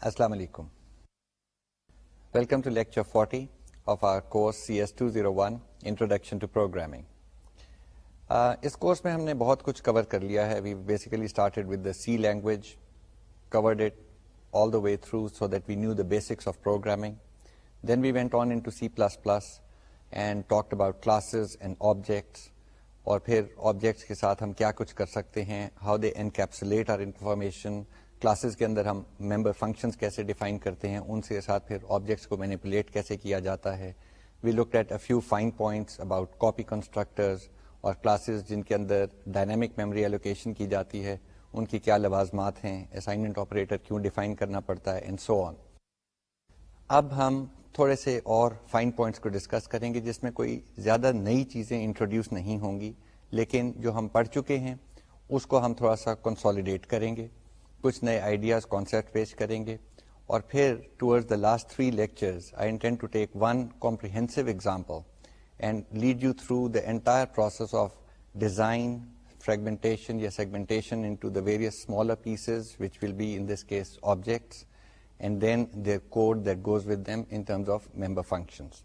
السلام علیکم welcome to lecture 40 of our course C S two zero one introduction to programming us course میں ہم نے بہت کچھ کور کر لیا ہے we basically started with the C language covered it all the way through so that we knew the basics of programming then we went on into C plus plus and talked about classes and objects اور پھر objects کے ساتھ ہم کیا کچھ کر سکتے ہیں how they encapsulate our information classes کے اندر ہم ممبر فنکشنز کیسے ڈیفائن کرتے ہیں، ان سے ساتھ پھر آبجیکٹس کو مینیپولیٹ کیسے کیا جاتا ہے۔ We look at a few fine points about copy constructors اور کلاسز جن کے اندر ڈائنامک میموری ایلوکیشن کی جاتی ہے، ان کی کیا لوازمات ہیں اسائنمنٹ آپریٹر کیوں ڈیفائن کرنا پڑتا ہے اینڈ سو آن اب ہم تھوڑے سے اور فائن پوائنٹس کو ڈسکس کریں گے، جس میں کوئی زیادہ نئی چیزیں انٹروڈیوس نہیں ہوں گی، لیکن جو ہم پڑھ چکے ہیں، اس کو ہم تھوڑا سا کنسالیڈیٹ کریں گے۔ کچھ نئے آئیڈیاز کانسیپٹ پیش کریں گے۔ اور پھر towards the last three lectures I intend to take one comprehensive example and lead you through the entire process of design fragmentation یا segmentation into the various smaller pieces which will be in this case objects and then their code that goes with them in terms of member functions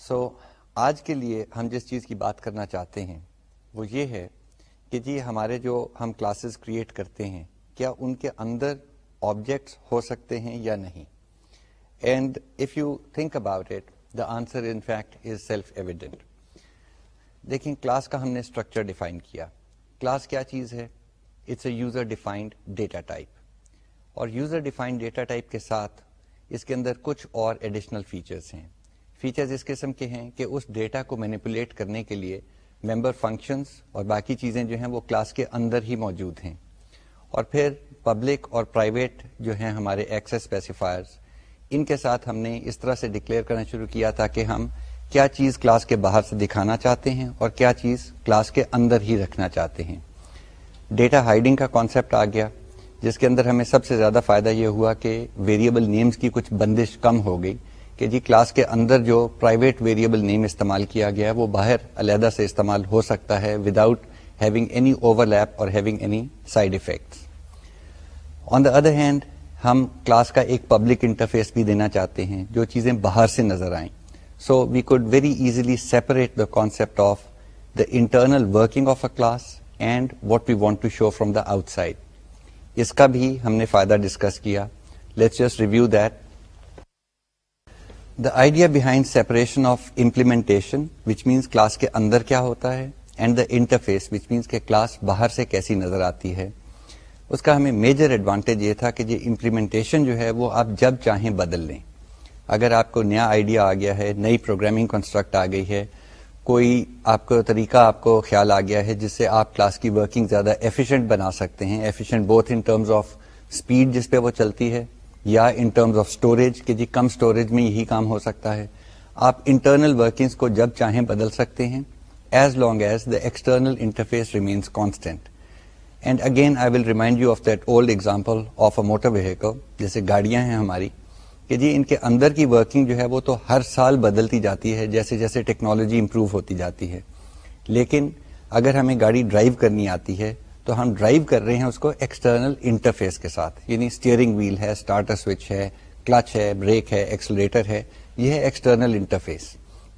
so آج کے لیے ہم جس چیز کی بات کرنا چاہتے ہیں وہ یہ ہے کہ جی ہمارے جو ہم کلاسز کریٹ کرتے ہیں کیا ان کے اندر آبجیکٹس ہو سکتے ہیں یا نہیں؟ And if you think about it the answer in fact is self evident دیکھیں کلاس کا ہم نے اسٹرکچر ڈیفائن کیا۔ کلاس کیا چیز ہے؟ It's a user defined data type اور یوزر ڈیفائنڈ ڈیٹا ٹائپ کے ساتھ اس کے اندر کچھ اور ایڈیشنل فیچرس ہیں۔ فیچرز اس قسم کے ہیں کہ اس ڈیٹا کو مینیپولیٹ کرنے کے لیے ممبر فنکشنز اور باقی چیزیں جو ہیں وہ کلاس کے اندر ہی موجود ہیں۔ اور پھر پبلک اور پرائیویٹ جو ہیں ہمارے ایکسس اسپیسیفائرز ان کے ساتھ ہم نے اس طرح سے ڈکلیئر کرنا شروع کیا تھا کہ ہم کیا چیز کلاس کے باہر سے دکھانا چاہتے ہیں اور کیا چیز کلاس کے اندر ہی رکھنا چاہتے ہیں۔ ڈیٹا ہائڈنگ کا کانسیپٹ آ گیا، جس کے اندر ہمیں سب سے زیادہ فائدہ یہ ہوا کہ ویریبل نیمز کی کچھ بندش کم ہو گئی کہ جی کلاس کے اندر جو پرائیویٹ ویریبل نیم استعمال کیا گیا ہے وہ باہر علیحدہ سے استعمال ہو سکتا ہے without having any overlap اور having any side effects on the other hand ہم کلاس کا ایک پبلک انٹرفیس بھی دینا چاہتے ہیں جو چیزیں باہر سے نظر آئیں۔ So we could very easily separate the concept of the internal working of a class and what we want to show from the outside اس کا بھی ہم نے فائدہ ڈسکس کیا۔ Let's just review that the idea behind separation of implementation which means class کے اندر کیا ہوتا ہے؟ And the interface which means کہ کلاس باہر سے کیسی نظر آتی ہے، اس کا ہمیں میجر ایڈوانٹیج یہ تھا کہ یہ امپلیمنٹیشن جو ہے وہ آپ جب چاہیں بدل لیں۔ اگر آپ کو نیا آئیڈیا آ گیا ہے، نئی پروگرامنگ کنسٹرکٹ آ گئی ہے، کوئی آپ کو طریقہ آپ کو خیال آ گیا ہے جس سے آپ کلاس کی ورکنگ زیادہ ایفیشینٹ بنا سکتے ہیں efficient both in terms of speed جس پہ وہ چلتی ہے، یا ان ٹرمز آف اسٹوریج کہ جی کم اسٹوریج میں یہی کام ہو سکتا ہے۔ آپ انٹرنل ورکنگس کو جب چاہیں بدل سکتے ہیں۔ As long as the external interface remains constant and again I will remind you of that old example of a motor vehicle جیسے گاڑیاں ہیں ہماری، کہ جی ان کے اندر کی ورکنگ جو ہے وہ تو ہر سال بدلتی جاتی ہے، جیسے جیسے ٹیکنالوجی امپروو ہوتی جاتی ہے۔ لیکن اگر ہمیں گاڑی ڈرائیو کرنی آتی ہے، تو ہم ڈرائیو کر رہے ہیں اس کو ایکسٹرنل انٹرفیس کے ساتھ۔ یعنی اسٹیئرنگ ویل ہے اسٹارٹر سوئچ ہے کلچ ہے بریک ہے ایکسلیٹر ہے، یہ ہے ایکسٹرنل انٹرفیس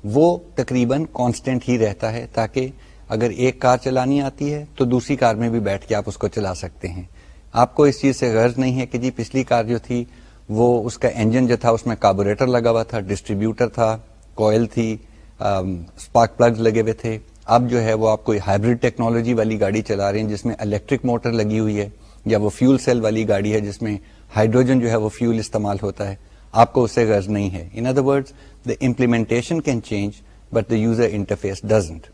وہ تقریباً کانسٹینٹ ہی رہتا ہے تاکہ اگر ایک کار چلانی آتی ہے تو دوسری کار میں بھی بیٹھ کے آپ اس کو چلا سکتے ہیں۔ آپ کو اس چیز سے غرض نہیں ہے کہ جی پچھلی کار جو تھی وہ اس کا انجن جو تھا اس میں کاربوریٹر لگا ہوا تھا ڈسٹریبیوٹر تھا کوئل تھی اسپارک پلگ لگے ہوئے تھے۔ اب جو ہے وہ آپ کوئی ہائبریڈ ٹیکنالوجی والی گاڑی چلا رہے ہیں جس میں الیکٹرک موٹر لگی ہوئی ہے یا وہ فیول سیل والی گاڑی ہے جس میں ہائیڈروجن جو ہے وہ فیول استعمال ہوتا ہے۔ آپ کو اس سے غرض نہیں ہے۔ In other word the implementation can change but the user interface doesn't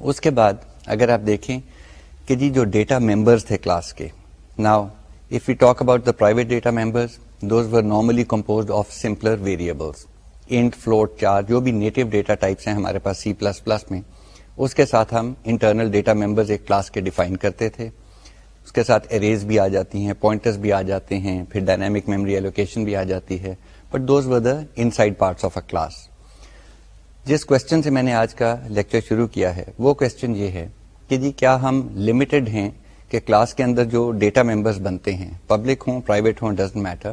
اس کے بعد اگر آپ دیکھیں کہ جی جو ڈیٹا ممبرس تھے کلاس کے now if you talk about the private data members those were normally composed of simpler variables int float char جو بھی نیٹو ڈیٹا ٹائپس ہیں ہمارے پاس سی پلس پلس میں، اس کے ساتھ ہم انٹرنل ڈیٹا ممبرز ایک کلاس کے ڈیفائن کرتے تھے۔ اس کے ساتھ اریز بھی آ جاتی ہیں پوائنٹرز بھی آ جاتے ہیں، پھر ڈائنامک میموری ایلوکیشن بھی آ جاتی ہے. But those were the inside parts of a class جس کوشچن سے میں نے آج کا لیکچر شروع کیا ہے، وہ کوشچن یہ ہے کہ جی کیا ہم لمیٹڈ ہیں کہ کلاس کے اندر جو ڈیٹا ممبرس بنتے ہیں پبلک ہوں پرائیویٹ ہوں ڈزنٹ میٹر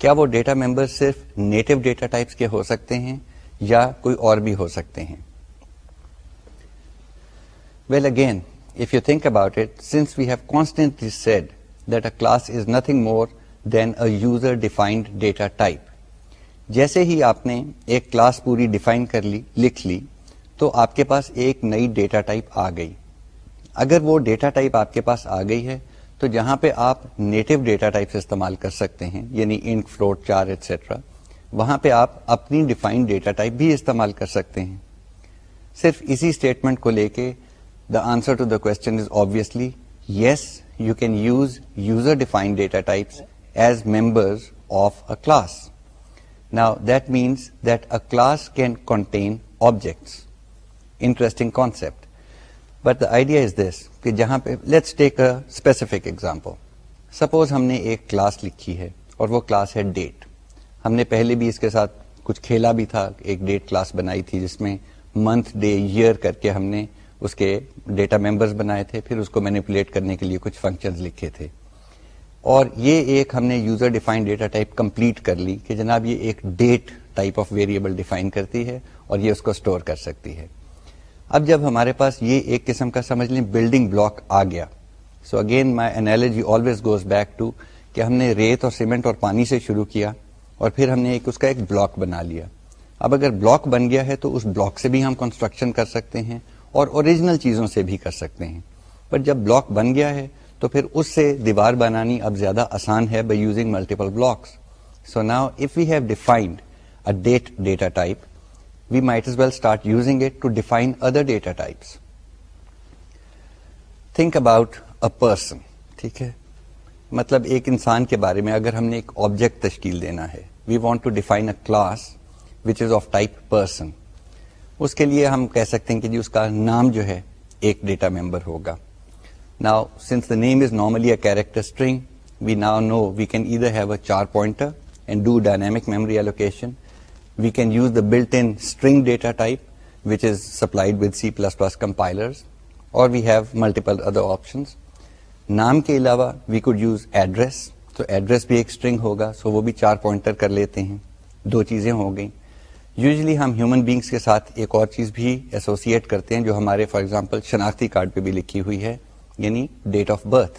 کیا وہ ڈیٹا ممبر صرف نیٹو ڈیٹا ٹائپس کے ہو سکتے ہیں یا کوئی اور بھی ہو سکتے ہیں؟ Well again if you think about it since we have constantly said that a class is nothing more than a user defined data type جیسے ہی آپ نے ایک کلاس پوری ڈیفائن کر لی لکھ لی تو آپ کے پاس ایک نئی ڈیٹا ٹائپ آ گئی اگر وہ ڈیٹا ٹائپ آپ کے پاس آ گئی ہے تو جہاں پہ آپ نیٹو ڈیٹا ٹائپ استعمال کر سکتے ہیں یعنی انک فلوٹ چار ایٹسٹرا وہاں پہ آپ اپنی ڈیفائنڈ ڈیٹا ٹائپ بھی استعمال کر سکتے ہیں صرف اسی اسٹیٹمنٹ کو لے کے the answer to the question is obviously yes you can use user defined data types as members of a class Now that means that a class can contain objects. Interesting concept. But the idea is this, کہ جہاں پہ let's take a specific example. Suppose ہم نے ایک class لکھی ہے اور وہ کلاس ہے ڈیٹ ہم نے پہلے بھی اس کے ساتھ کچھ کھیلا بھی تھا ایک ڈیٹ کلاس بنائی تھی جس میں منتھ ڈے ایئر کر کے ہم نے اس کے ڈیٹا ممبرز بنائے تھے، پھر اس کو مینیپولیٹ کرنے کے لیے کچھ فنکشنز لکھے تھے۔ اور یہ ایک ہم نے user define data type complete کر لی کہ جناب یہ ایک date type of variable define کرتی ہے اور یہ اس کو اسٹور کر سکتی ہے۔ اب جب ہمارے پاس یہ ایک قسم کا سمجھ لیں بلڈنگ بلاک آ گیا۔ So again my analogy always goes back to کہ ہم نے ریت اور سیمنٹ اور پانی سے شروع کیا اور پھر ہم نے ایک اس کا ایک بلاک بنا لیا۔ اب اگر بلاک بن گیا ہے تو اس بلاک سے بھی ہم کنسٹرکشن کر سکتے ہیں اور اوریجنل چیزوں سے بھی کر سکتے ہیں۔ پر جب بلاک بن گیا ہے، تو پھر اس سے دیوار بنانی اب زیادہ آسان ہے by using multiple blocks so now if we have defined date data type we might as well start using it to define other data types think about a person ٹھیک ہے؟ مطلب ایک انسان کے بارے میں اگر ہم نے ایک آبجیکٹ تشکیل دینا ہے we want to define a class which is of type person اس کے لیے ہم کہہ سکتے ہیں کہ جی اس کا نام جو ہے ایک ڈیٹا ممبر ہوگا۔ Now since the name is normally a character string we now know we can either have a char pointer and do dynamic memory allocation we can use the built in string data type which is supplied with C plus plus compiler اور we have multiple other options نام کے علاوہ we could use address تو address بھی ایک string ہوگا سو so وہ بھی چار پوائنٹر کر لیتے ہیں دو چیزیں ہو گئیں یوزلی ہم ہیومن بینگس کے ساتھ ایک اور چیز بھی ایسوسیٹ کرتے ہیں جو ہمارے فار ایگزامپل شناختی کارڈ پہ بھی لکھی ہوئی ہے یعنی date of birth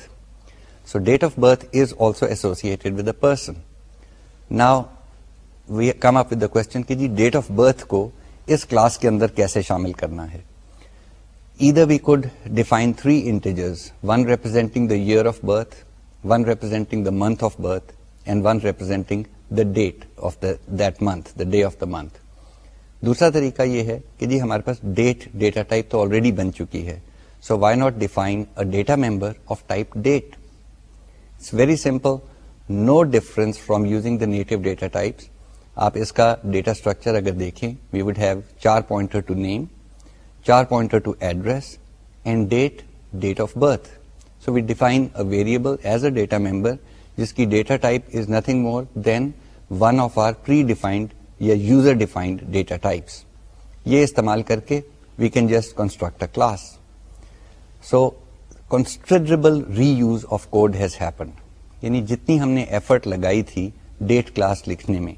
so date of birth is also associated with a person now we come up with the question کہ جی ڈیٹ آف برتھ کو اس کلاس کے اندر کیسے شامل کرنا ہے؟ Either we could define three integers one representing the year of birth one representing the month of birth and one representing the date of the that month the day of the month دوسرا طریقہ یہ ہے کہ جی ہمارے پاس date data type تو already بن چکی ہے. So why not define data member of type date it's very simple no difference from using the native data types آپ اس کا ڈیٹا اسٹرکچر اگر دیکھیں we would have char pointer to name char pointer to address and date date of birth so we define a variable as a data member جس کی data type is nothing more than one of our predefined یا user defined data types یہ استعمال کر کے we can just construct a class so considerable reuse of code has happened یعنی جتنی ہم نے ایفرٹ لگائی تھی ڈیٹ کلاس لکھنے میں،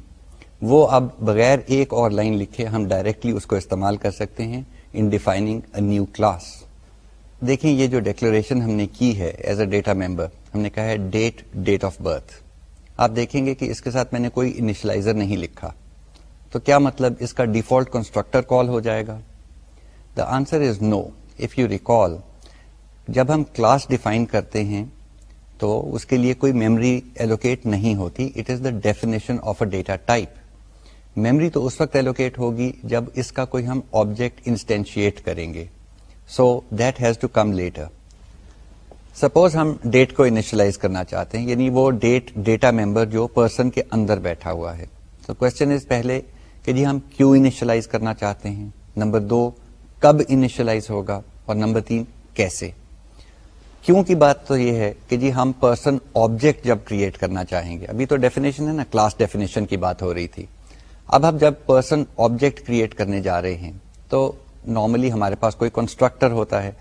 وہ اب بغیر ایک اور لائن لکھے ہم ڈائریکٹلی اس کو استعمال کر سکتے ہیں in defining a new class دیکھیں یہ جو ڈیکلریشن ہم نے کی ہے ایز اے ڈیٹا ممبر ہم نے کہا ہے ڈیٹ ڈیٹ آف برتھ آپ دیکھیں گے کہ اس کے ساتھ میں نے کوئی انیشلائزر نہیں لکھا۔ تو کیا مطلب اس کا ڈیفالٹ کنسٹرکٹر کال ہو جائے گا؟ The answer is no if you recall جب ہم کلاس ڈیفائن کرتے ہیں تو اس کے لیے کوئی میمری ایلوکیٹ نہیں ہوتی. It is the definition of a data type memory تو اس وقت ایلوکیٹ ہوگی جب اس کا کوئی ہم آبجیکٹ انسٹینشیٹ کریں گے. So that has to come later suppose ہم ڈیٹ کو انیشلائز کرنا چاہتے ہیں. یعنی وہ ڈیٹ ڈیٹا ممبر جو پرسن کے اندر بیٹھا ہوا ہے. تو کوشچن از پہلے کہ جی ہم کیوں انیشلائز کرنا چاہتے ہیں؟ نمبر دو، کب انیشلائز ہوگا؟ اور نمبر تین، کیسے؟ کیوں کی بات تو یہ ہے کہ جی ہم پرسن آبجیکٹ جب کریٹ کرنا چاہیں گے، ابھی تو ڈیفینیشن ہے نا کلاس ڈیفینیشن کی بات ہو رہی تھی۔ اب ہم جب پرسن آبجیکٹ کریٹ کرنے جا رہے ہیں، تو نارملی ہمارے پاس کوئی کنسٹرکٹر ہوتا ہے۔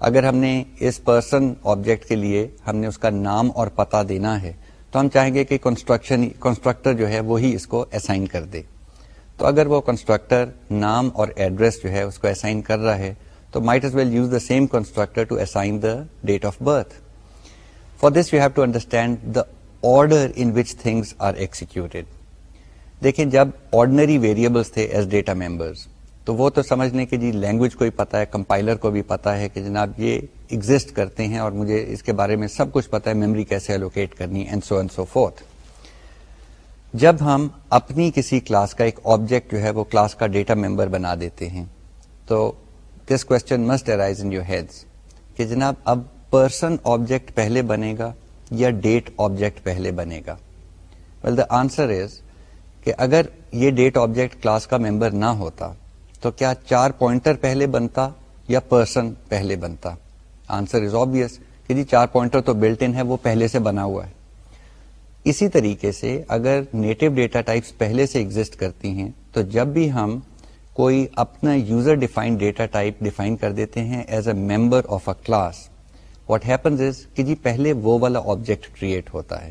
اگر ہم نے اس پرسن آبجیکٹ کے لیے ہم نے اس کا نام اور پتا دینا ہے، تو ہم چاہیں گے کہ کنسٹرکشن کنسٹرکٹر جو ہے وہی اس کو اسائن کر دے۔ تو اگر وہ کنسٹرکٹر نام اور ایڈریس جو ہے اس کو اسائن کر رہا ہے، تو might as well use the same constructor to assign the date of birth for this you have to understand the order in which things are executed دیکھیں، جب آرڈنری ویریبلس تھے ایز ڈیٹا ممبرس تو وہ تو سمجھنے کہ جی language کو بھی پتا ہے کمپائلر کو بھی پتا ہے کہ جناب یہ ایگزٹ کرتے ہیں اور مجھے اس کے بارے میں سب کچھ پتا ہے میموری کیسے الوکیٹ کرنی and so and so forth جب ہم اپنی کسی کلاس کا ایک آبجیکٹ جو ہے وہ کلاس کا ڈیٹا ممبر بنا دیتے ہیں، تو this question must arise in your heads کہ جناب اب پرسن آبجیکٹ پہلے بنے گا یا ڈیٹ آبجیکٹ پہلے بنے گا؟ ویل دا آنسر از کہ اگر یہ ڈیٹ آبجیکٹ کلاس کا ممبر نہ ہوتا، تو کیا چار پوائنٹر پہلے بنتا یا پرسن پہلے بنتا؟ آنسر از آبیس کہ جی چار پوائنٹر تو بلٹ ان ہے، وہ پہلے سے بنا ہوا ہے۔ اسی طریقے سے اگر نیٹو ڈیٹا ٹائپس پہلے سے ایگزٹ کرتی ہیں، تو جب بھی ہم کوئی اپنا user defined data type define کر دیتے ہیں as a member of a class what happens is کہ جی پہلے وہ والا آبجیکٹ کریٹ ہوتا ہے۔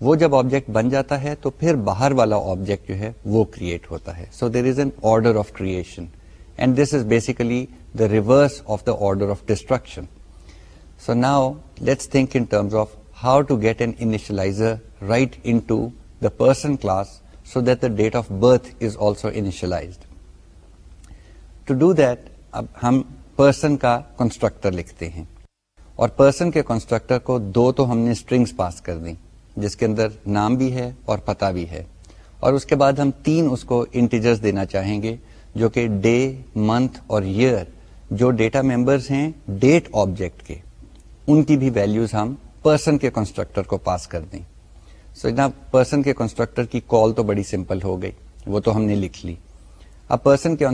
وہ جب آبجیکٹ بن جاتا ہے تو پھر باہر والا آبجیکٹ جو ہے وہ کریٹ ہوتا ہے۔ So there is an order of creation and this is basically the reverse of the order of destruction so now let's think in terms of how to get an initializer right into the person class so that the date of birth is also initialized to do that اب ہم person کا constructor لکھتے ہیں اور person کے constructor کو دو تو ہم نے اسٹرنگس پاس کر دیں جس کے اندر نام بھی ہے اور پتا بھی ہے اور اس کے بعد ہم تین اس کو انٹیجرز دینا چاہیں گے جو کہ ڈے منتھ اور ایئر جو ڈیٹا ممبرز ہیں ڈیٹ آبجیکٹ کے ان کی بھی ویلیوز ہم پرسن کے کنسٹرکٹر کو پاس کر دیں۔ سو so, پرسن کے کنسٹرکٹر کی کال تو بڑی سمپل ہو گئی۔ وہ تو ہم نے لکھ لی۔ اب پرسن کے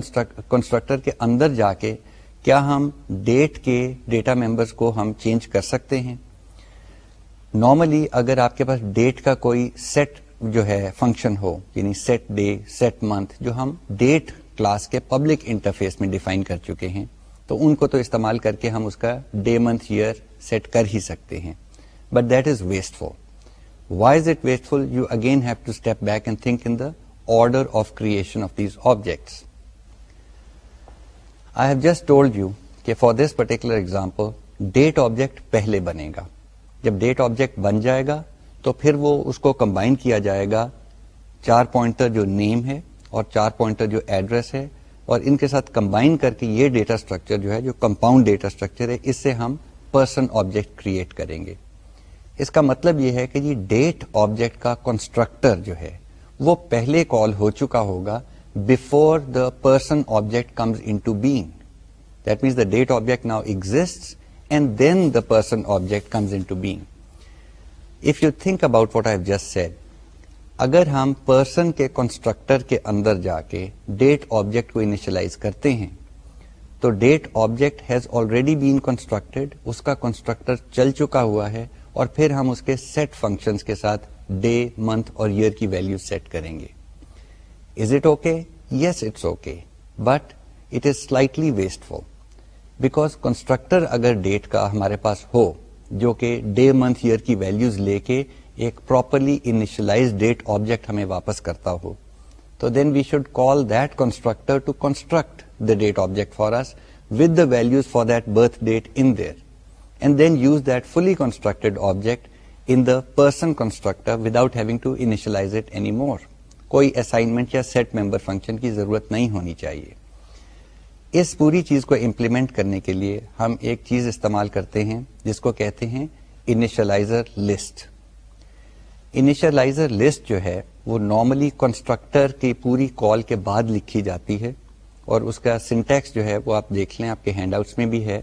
کنسٹرکٹر کے اندر جا کے کیا ہم ڈیٹ کے ڈیٹا ممبرس کو ہم چینج کر سکتے ہیں؟ نارملی اگر آپ کے پاس ڈیٹ کا کوئی سیٹ جو ہے فنکشن ہو یعنی سیٹ ڈے سیٹ منتھ جو ہم ڈیٹ کلاس کے پبلک انٹرفیس میں ڈیفائن کر چکے ہیں تو ان کو تو استعمال کر کے ہم اس کا ڈے منتھ ایئر سیٹ کر ہی سکتے ہیں۔ But that is wasteful why is it wasteful you again have to step back and think in the order of creation of these objects I have just told you کہ for this particular example date object پہلے بنے گا جب date object بن جائے گا تو پھر وہ اس کو کمبائن کیا جائے گا چار پوائنٹر جو نیم ہے اور چار پوائنٹر جو ایڈریس ہے اور ان کے ساتھ کمبائن کر کے یہ ڈیٹا اسٹرکچر جو ہے جو کمپاؤنڈ ڈیٹا اسٹرکچر ہے اس سے ہم پرسن آبجیکٹ کریٹ کریں گے اس کا مطلب یہ ہے کہ جی ڈیٹ آبجیکٹ کا کنسٹرکٹر جو ہے وہ پہلے کال ہو چکا ہوگا before the person object comes into being that means the date object now exist and then the person object comes into being if you think about what I just said اگر ہم person کے constructor کے اندر جا کے date object کو initialize کرتے ہیں، تو date object has already been constructed اس کا کنسٹرکٹر چل چکا ہوا ہے اور پھر ہم اس کے سیٹ فنکشن کے ساتھ ڈے منتھ اور ایئر کی ویلو سیٹ کریں گے۔ Is it okay yes it's okay but it is slightly wasteful because constructor اگر ڈیٹ کا ہمارے پاس ہو، جو کہ ڈے منتھ ایئر کی ویلوز لے کے ایک پراپرلی انیشلائز ڈیٹ آبجیکٹ ہمیں واپس کرتا ہو، تو then we should call that constructor to construct the date object for us with the values for that birth date in there and then use that fully constructed object in the person constructor without having to initialize it any more کوئی assignment یا set member function کی ضرورت نہیں ہونی چاہیے اس پوری چیز کو امپلیمنٹ کرنے کے لیے ہم ایک چیز استعمال کرتے ہیں جس کو کہتے ہیں انیشلائزر لسٹ انیشلائزر لسٹ جو ہے وہ نارملی کنسٹرکٹر کی پوری کال کے بعد لکھی جاتی ہے اور اس کا سنٹیکس جو ہے وہ آپ دیکھ لیں آپ کے ہینڈ آؤٹس میں بھی ہے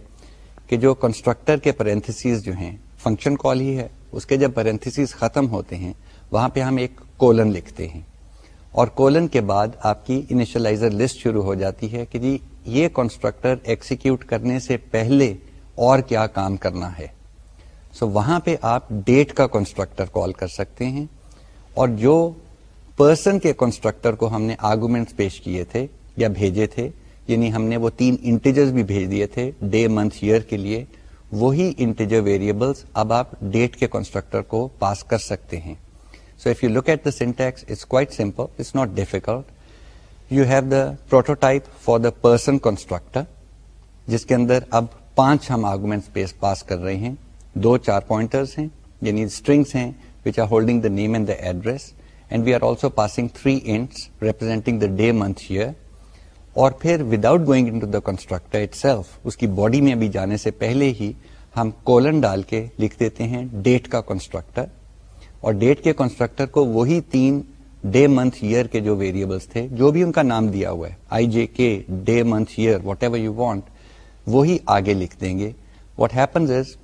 کہ جو کنسٹرکٹر کے پرنتھس جو ہیں فنکشن کال ہی ہے اس کے جب پرنتھس ختم ہوتے ہیں وہاں پہ ہم ایک کولن لکھتے ہیں۔ اور کولن کے بعد آپ کی انیشلائزر لسٹ شروع ہو جاتی ہے کہ جی یہ کنسٹرکٹر ایکسیکیوٹ کرنے سے پہلے اور کیا کام کرنا ہے۔ سو so, وہاں پہ آپ ڈیٹ کا کنسٹرکٹر کال کر سکتے ہیں۔ اور جو پرسن کے کنسٹرکٹر کو ہم نے آرگومنٹ پیش کیے تھے یا بھیجے تھے یعنی ہم نے وہ تین انٹیجرز بھی بھیج دیے تھے ڈے منتھ ایئر کے لیے، وہی انٹیجر ویریبلس اب آپ ڈیٹ کے کنسٹرکٹر کو پاس کر سکتے ہیں۔ So if you look at the syntax it's quite simple it's not difficult you have the prototype for the person constructor جس کے اندر اب پانچ ہم آرگومنٹ پاس کر رہے ہیں۔ دو چار پوائنٹرس ہیں یعنی اسٹرنگس ہیں which are holding the name and the address and we are also passing three ints representing the day month year اور پھر without going into the constructor itself اس کی باڈی میں ابھی جانے سے پہلے ہی ہم کولن ڈال کے لکھ دیتے ہیں ڈیٹ کا کنسٹرکٹر اور ڈیٹ کے کنسٹرکٹر کو وہی تین ڈے منتھ ایئر کے جو ویریبلس تھے، جو بھی ان کا نام دیا ہوا ہے I J K day month year whatever you want وہی آگے لکھ دیں گے. واٹ ہیپنز از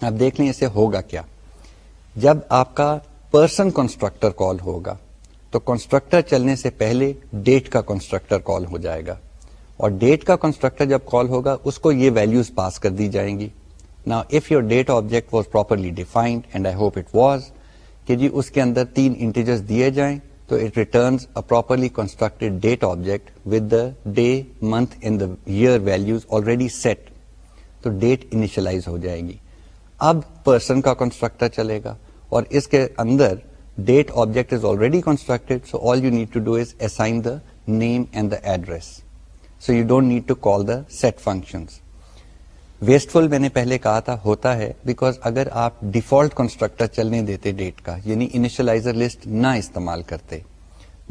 اب دیکھ لیں اسے ہوگا کیا. جب آپ کا پرسن کنسٹرکٹر کال ہوگا تو کنسٹرکٹر چلنے سے پہلے ڈیٹ کا کنسٹرکٹر کال ہو جائے گا۔ اور ڈیٹ کا کنسٹرکٹر جب کال ہوگا، اس کو یہ ویلوز پاس کر دی جائیں گی۔ نا if your date object was properly defined and I hope it was کہ جی اس کے اندر تین انٹیجرز دیے جائیں، تو it returns a properly constructed date object with the day month in the year values already set تو ڈیٹ انیشلائز ہو جائے گی۔ اب پرسن کا کنسٹرکٹر چلے گا، اور اس کے اندر date object is already constructed so all you need to do is assign the name and the address so you don't need to call the set function wasteful میں نے پہلے کہا تھا ہوتا ہے بیکاز اگر آپ ڈیفالٹ کنسٹرکٹر چلنے دیتے ڈیٹ کا یعنی انیشلائزر لسٹ نہ استعمال کرتے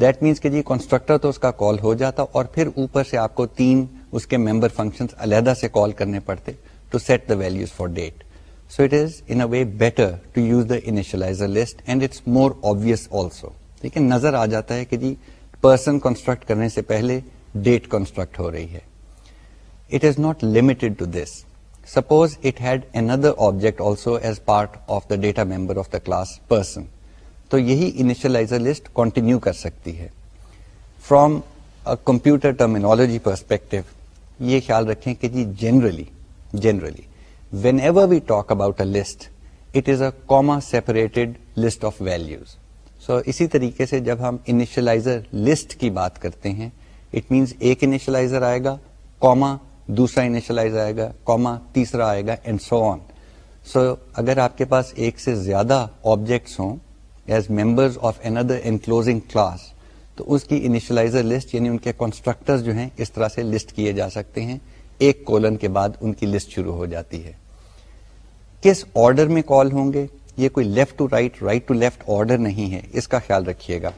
دیٹ مینس کہ جی کنسٹرکٹر تو اس کا کال ہو جاتا اور پھر اوپر سے آپ کو تین اس کے ممبر فنکشن علیحدہ سے کال کرنے پڑتے to set the values for date so it is in way better to use the initializer list and it's more obvious also ٹھیک ہے نظر آ جاتا ہے کہ جی پرسن کنسٹرکٹ کرنے سے پہلے ڈیٹ کنسٹرکٹ ہو رہی ہے it is not limited to this suppose it had another object also as part of the data member of the class person تو یہی انیشلائزر لسٹ کنٹینیو کر سکتی ہے فرام کمپیوٹر ٹرمینالوجی پرسپیکٹو یہ خیال رکھیں کہ جی generally generally whenever we talk about a list it is a comma separated list of values so اسی طریقے سے جب ہم انیشلائزر لسٹ کی بات کرتے ہیں اٹ مینس ایک انیشلائزر آئے گا کوما دوسرا انیشلائزر آئے گا کوما تیسرا آئے گا اینڈ سو آن سو اگر آپ کے پاس ایک سے زیادہ آبجیکٹس ہوں ایز ممبرز آف اندر انکلوزنگ کلاس تو اس کی انیشلائزر لسٹ یعنی ان کے کنسٹرکٹر جو ہیں اس طرح سے لسٹ کیے جا سکتے ہیں ایک کولن کے بعد ان کی لسٹ شروع ہو جاتی ہے۔ کس آرڈر میں کال ہوں گے؟ یہ کوئی left to right right to left order نہیں ہے، اس کا خیال رکھیے گا۔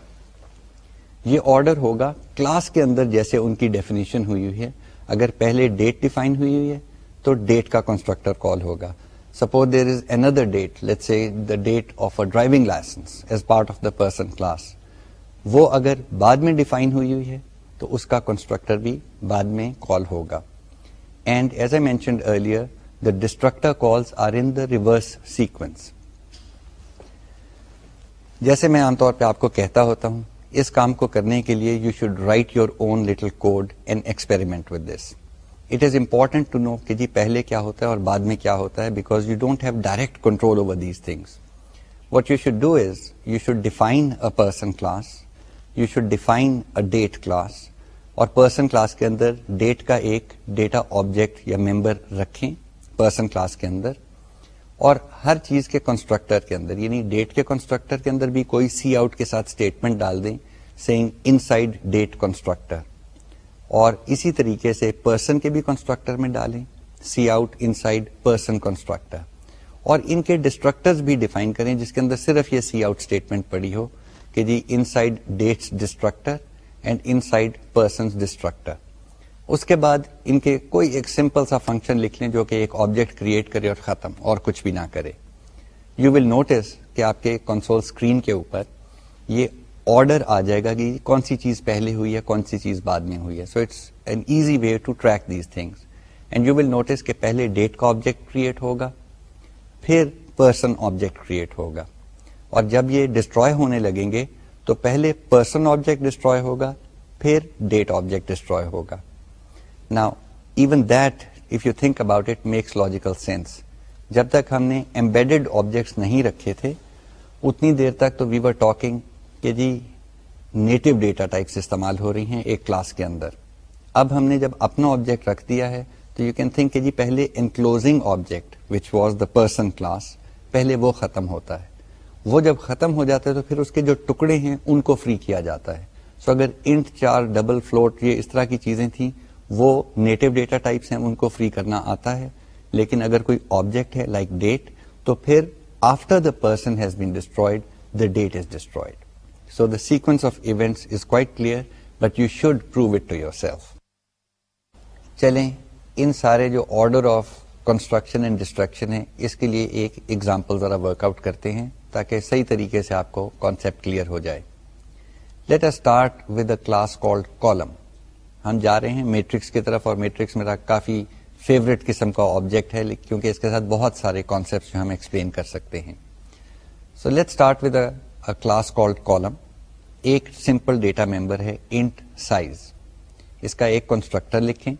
یہ آرڈر ہوگا کلاس کے اندر جیسے ان کی ڈیفینیشن ہوئی ہوئی ہے۔ اگر پہلے ڈیٹ ڈیفائن ہوئی ہوئی ہے، تو ڈیٹ کا کنسٹرکٹر کال ہوگا۔ Suppose there is another date let see the date of a driving license as part of the person class وہ اگر بعد میں ڈیفائن ہوئی ہوئی ہے، تو اس کا کنسٹرکٹر بھی بعد میں کال ہوگا۔ And as I mentioned earlier the destructor calls are in the reverse sequence جیسے میں عام طور پہ آپ کو کہتا ہوتا ہوں، اس کام کو کرنے کے لیے you should write your own little code and experiment with this it is important to know کہ جی پہلے کیا ہوتا ہے اور بعد میں کیا ہوتا ہے because you don't have direct control over these things what you should do is you should define a person class you should define a date class اور پرسن کلاس کے اندر ڈیٹ کا ایک ڈیٹا آبجیکٹ یا member رکھیں person class کے اندر اور ہر چیز کے کنسٹرکٹر کے اندر یعنی ڈیٹ کے کنسٹرکٹر کے اندر بھی کوئی سی آؤٹ کے ساتھ اسٹیٹمنٹ ڈال دیں saying inside date constructor اور اسی طریقے سے پرسن کے بھی کنسٹرکٹر میں ڈالیں C out inside person constructor اور ان کے ڈسٹرکٹر بھی ڈیفائن کریں جس کے اندر صرف یہ سی آؤٹ اسٹیٹمنٹ پڑی ہو کہ جی inside dates destructor and inside person destructor اس کے بعد ان کے کوئی ایک سمپل سا فنکشن لکھ لیں جو کہ ایک آبجیکٹ کریٹ کرے اور ختم، اور کچھ بھی نہ کرے. یو ول نوٹس کہ آپ کے کنسول اسکرین کے اوپر یہ آرڈر آ جائے گا کہ کون سی چیز پہلے ہوئی ہے، کون سی چیز بعد میں ہوئی ہے. So it's an easy way to track these things and you will notice کہ پہلے ڈیٹ کا آبجیکٹ کریٹ ہوگا، پھر پرسن آبجیکٹ کریٹ ہوگا. اور جب یہ ڈسٹروائے ہونے لگیں گے تو پہلے پرسن آبجیکٹ ڈسٹروائے ہوگا، پھر ڈیٹ آبجیکٹ ڈسٹروائے ہوگا۔ نا even that if you think about it makes logical sense جب تک ہم نے ایمبیڈیڈ آبجیکٹس نہیں رکھے تھے، اتنی دیر تک تو وی ور ٹاکنگ کہ جی نیٹو ڈیٹا ٹائپس استعمال ہو رہی ہیں ایک کلاس کے اندر۔ اب ہم نے جب اپنا آبجیکٹ رکھ دیا ہے، تو یو کین تھنک کہ جی پہلے enclosing object which was the person class پہلے وہ ختم ہوتا ہے۔ وہ جب ختم ہو جاتا ہے تو پھر اس کے جو ٹکڑے ہیں ان کو فری کیا جاتا ہے۔ سو so اگر انٹ چار ڈبل فلوٹ یہ اس طرح کی چیزیں تھیں، وہ نیٹو ڈیٹا ٹائپس ہیں، ان کو فری کرنا آتا ہے۔ لیکن اگر کوئی آبجیکٹ ہے لائک like ڈیٹ تو پھر after the person has been destroyed the date is destroyed so the sequence of events is quite clear but you should prove it to yourself چلیں، ان سارے جو order of construction and destruction ہے اس کے لیے ایک ایگزامپل ذرا ورک آؤٹ کرتے ہیں۔ تاکہ صحیح طریقے سے آپ کو کانسیپٹ کلیئر ہو جائے۔ Let start with a class called column ہم جا رہے ہیں میٹرکس کی طرف اور میٹرکس میرا کافی فیوریٹ قسم کا آبجیکٹ ہے، کیونکہ اس کے ساتھ بہت سارے کانسیپٹ ہم ایکسپلین کر سکتے ہیں۔ So let start with a class called column ایک سمپل ڈیٹا ممبر ہے انٹ سائز اس کا ایک کنسٹرکٹر لکھیں۔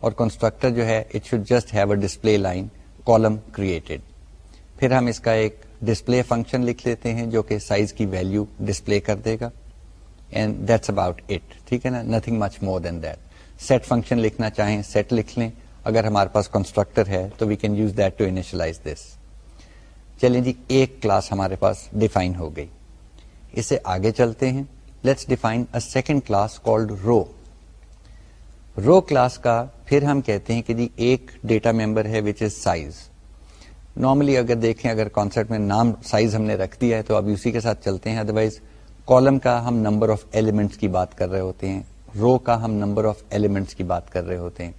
اور کنسٹرکٹر جو ہے it should just have a display line column created پھر ہم اس کا ایک ڈسپلے فنکشن لکھ لیتے ہیں جو کہ سائز کی ویلو ڈسپلے کر دے گا. اینڈ دیٹس اباؤٹ اٹ ٹھیک ہے نا؟ Nothing much more than that set function لکھنا چاہیں سیٹ لکھ لیں. اگر ہمارے پاس کنسٹرکٹر ہے تو we can use that to initialize this چلیں جی ایک کلاس ہمارے پاس ڈیفائن ہو گئی. اسے آگے چلتے ہیں. Let's define a second class called row row class کا پھر ہم کہتے ہیں کہ جی ایک ڈیٹا ممبر ہے وچ از سائز نارملی اگر دیکھیں، اگر کانسرٹ میں نام سائز ہم نے رکھ دیا ہے، تو اب اسی کے ساتھ چلتے ہیں۔ ادروائز کالم کا ہم نمبر آف ایلیمنٹس کی بات کر رہے ہوتے ہیں۔ رو کا ہم نمبر آف ایلیمنٹس کی بات کر رہے ہوتے ہیں۔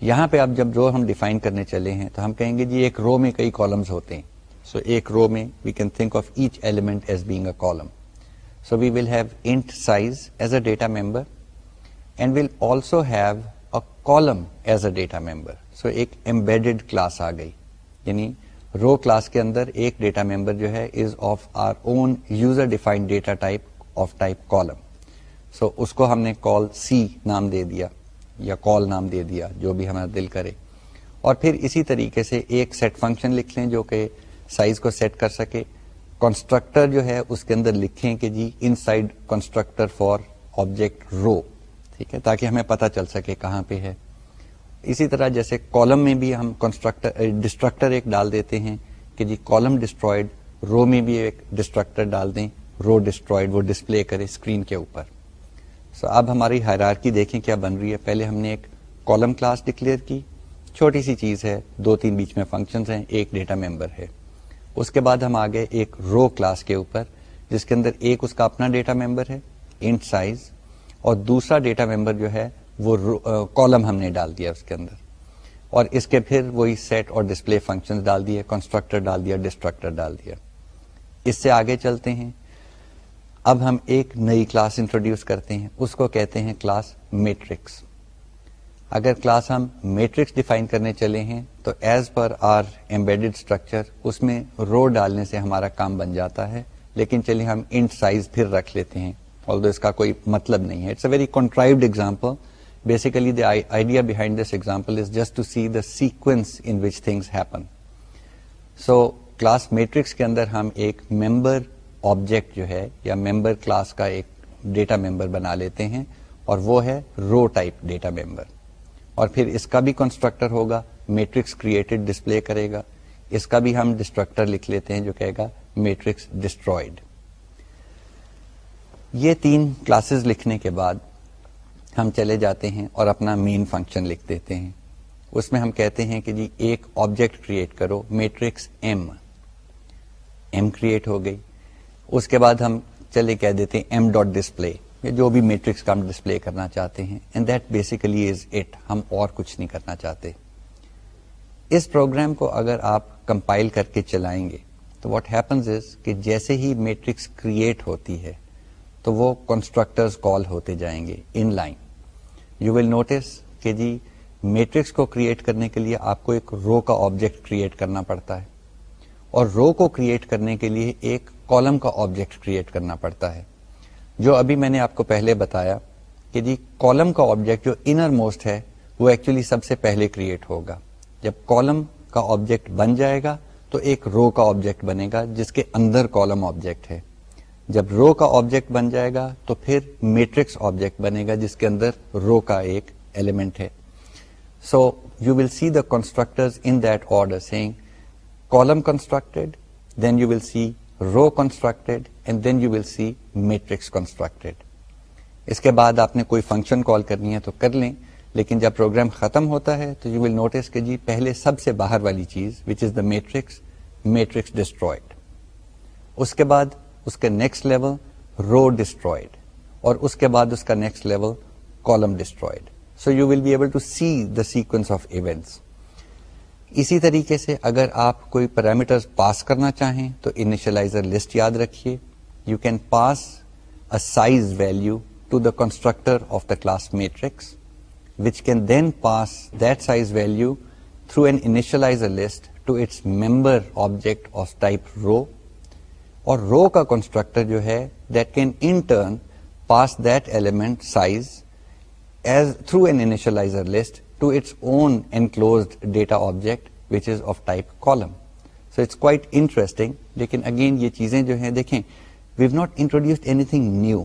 یہاں پہ اب جب رو ہم ڈیفائن کرنے چلے ہیں، تو ہم کہیں گے جی ایک رو میں کئی کالمز ہوتے ہیں۔ سو so ایک رو میں we can think of each element as being a column so we will have int size as a data member and will also have a column as a data member so ایک embedded class آ گئی۔ یعنی رو class کے اندر ایک data member جو ہے is of our own user defined data type of type column so اس کو ہم نے کال سی نام دے دیا یا کال نام دے دیا، جو بھی ہمارا دل کرے۔ اور پھر اسی طریقے سے ایک سیٹ فنکشن لکھ لیں جو کہ سائز کو سیٹ کر سکے۔ کنسٹرکٹر جو ہے اس کے اندر لکھیں کہ جی inside constructor for object row ٹھیک ہے؟ تاکہ ہمیں پتہ چل سکے کہاں پہ ہے۔ اسی طرح جیسے کالم میں بھی ہم کنسٹرکٹر ڈسٹرکٹر ایک ڈال دیتے ہیں کہ جی کالم ڈسٹرائڈ رو میں بھی ایک ڈسٹرکٹر ڈال دیں رو ڈسٹرائڈ وہ ڈسپلے کرے اسکرین کے اوپر۔ سو so اب ہماری حیرار کی دیکھیں کیا بن رہی ہے۔ پہلے ہم نے ایک کالم کلاس ڈکلیئر کی۔ چھوٹی سی چیز ہے۔ دو تین بیچ میں فنکشن ہیں۔ ایک ڈیٹا ممبر ہے۔ اس کے بعد ہم آگے ایک رو کلاس کے اوپر، جس کے اندر ایک اس کا اپنا ڈیٹا ممبر ہے انٹ سائز اور دوسرا ڈیٹا ممبر جو ہے وہ کالم ہم نے ڈال دیا اس کے اندر۔ اور اس کے پھر وہی سیٹ اور ڈسپلے فنکشن ڈال دیے کنسٹرکٹر ڈال دیا ڈسٹرکٹر ڈال دیا۔ اس سے آگے چلتے ہیں۔ اب ہم ایک نئی کلاس انٹروڈیوس کرتے ہیں۔ اس کو کہتے ہیں کلاس میٹرکس اگر کلاس ہم میٹرکس ڈیفائن کرنے چلے ہیں، تو as per our embedded structure اس میں رو ڈالنے سے ہمارا کام بن جاتا ہے۔ لیکن چلیے ہم انٹ سائز پھر رکھ لیتے ہیں۔ اور اس کا کوئی مطلب نہیں ہے۔ It's a very contrived example basically the idea behind this example is just to see the sequence in which things happen so class matrix کے اندر ہم ایک ممبر آبجیکٹ جو ہے یا ممبر کلاس کا ایک ڈیٹا ممبر بنا لیتے ہیں اور وہ ہے رو ٹائپ ڈیٹا ممبر اور پھر اس کا بھی کنسٹرکٹر ہوگا میٹرکس کریٹڈ ڈسپلے کرے گا اس کا بھی ہم ڈسٹرکٹر لکھ لیتے ہیں جو کہے گا میٹرکس ڈسٹرائڈ یہ تین کلاسز لکھنے کے بعد ہم چلے جاتے ہیں اور اپنا مین فنکشن لکھ دیتے ہیں۔ اس میں ہم کہتے ہیں کہ جی ایک آبجیکٹ کریٹ کرو میٹرکس ایم ایم کریٹ ہو گئی۔ اس کے بعد ہم چلے کہہ دیتے ہیں ایم ڈاٹ ڈسپلے جو بھی میٹرکس کا ہم ڈسپلے کرنا چاہتے ہیں۔ And that basically is it ہم اور کچھ نہیں کرنا چاہتے۔ اس پروگرام کو اگر آپ کمپائل کر کے چلائیں گے، تو واٹ ہیپنز از کہ جیسے ہی میٹرکس کریٹ ہوتی ہے، تو وہ کنسٹرکٹرز کال ہوتے جائیں گے in line you will notice کہ جی میٹرکس کو کریٹ کرنے کے لیے آپ کو ایک رو کا آبجیکٹ کریٹ کرنا پڑتا ہے۔ اور رو کو کریٹ کرنے کے لیے ایک کالم کا آبجیکٹ کریٹ کرنا پڑتا ہے۔ جو ابھی میں نے آپ کو پہلے بتایا کہ جی کالم کا آبجیکٹ جو انر موسٹ ہے، وہ ایکچولی سب سے پہلے کریٹ ہوگا۔ جب کالم کا آبجیکٹ بن جائے گا تو ایک رو کا آبجیکٹ بنے گا جس کے اندر کالم آبجیکٹ ہے۔ جب رو کا آبجیکٹ بن جائے گا تو پھر میٹرکس آبجیکٹ بنے گا، جس کے اندر رو کا ایک ایلیمنٹ ہے۔ So you will see the constructor in that order saying column constructed then you will see row constructed and then you will see matrix constructed اس کے بعد آپ نے کوئی فنکشن کال کرنی ہے تو کر لیں، لیکن جب پروگرام ختم ہوتا ہے تو یو ول نوٹس کہ جی پہلے سب سے باہر والی چیز which is the matrix matrix destroyed اس کے بعد اس کے نیکسٹ لیول رو ڈسٹرائڈ اور اس کے بعد اس کا next level column destroyed so you will be able to see the sequence of events اسی طریقے سے اگر آپ کوئی پیرامیٹر پاس کرنا چاہیں تو انیشلائزر لسٹ یاد رکھیے. You can pass a size value to the constructor of the class matrix which can then pass that size value through an initializer list to its member object of type row اور row کا constructor جو ہے that can in turn pass that element size as through an initializer list to its own enclosed data object which is of type column so it's quite interesting لیکن again یہ چیزیں جو ہیں دیکھیں we've not introduced anything new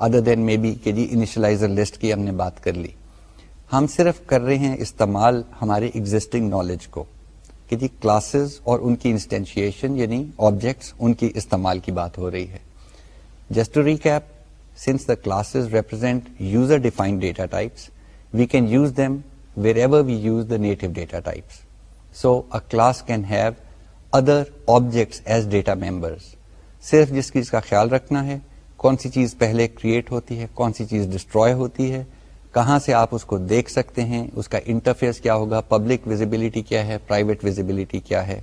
other than maybe کہ جی initialiser list کی ہم نے بات کر لی ہم صرف کر رہے ہیں استعمال ہمارے ایگزٹنگ نالج کو کہ جی کلاسز اور ان کی انسٹینشیشن یعنی آبجیکٹس ان کی استعمال کی بات ہو رہی ہے۔ Just to recap since the classes represent user defined data types we can use them wherever we use the native data types so a class can have other objects as data members صرف جس چیز کا خیال رکھنا ہے، کون سی چیز پہلے کریٹ ہوتی ہے، کون سی چیز ڈسٹروائے ہوتی ہے کہاں سے آپ اس کو دیکھ سکتے ہیں؟ اس کا انٹرفیئر کیا ہوگا؟ پبلک ویزیبلٹی کیا ہے؟ پرائیویٹ ویزیبلٹی کیا ہے؟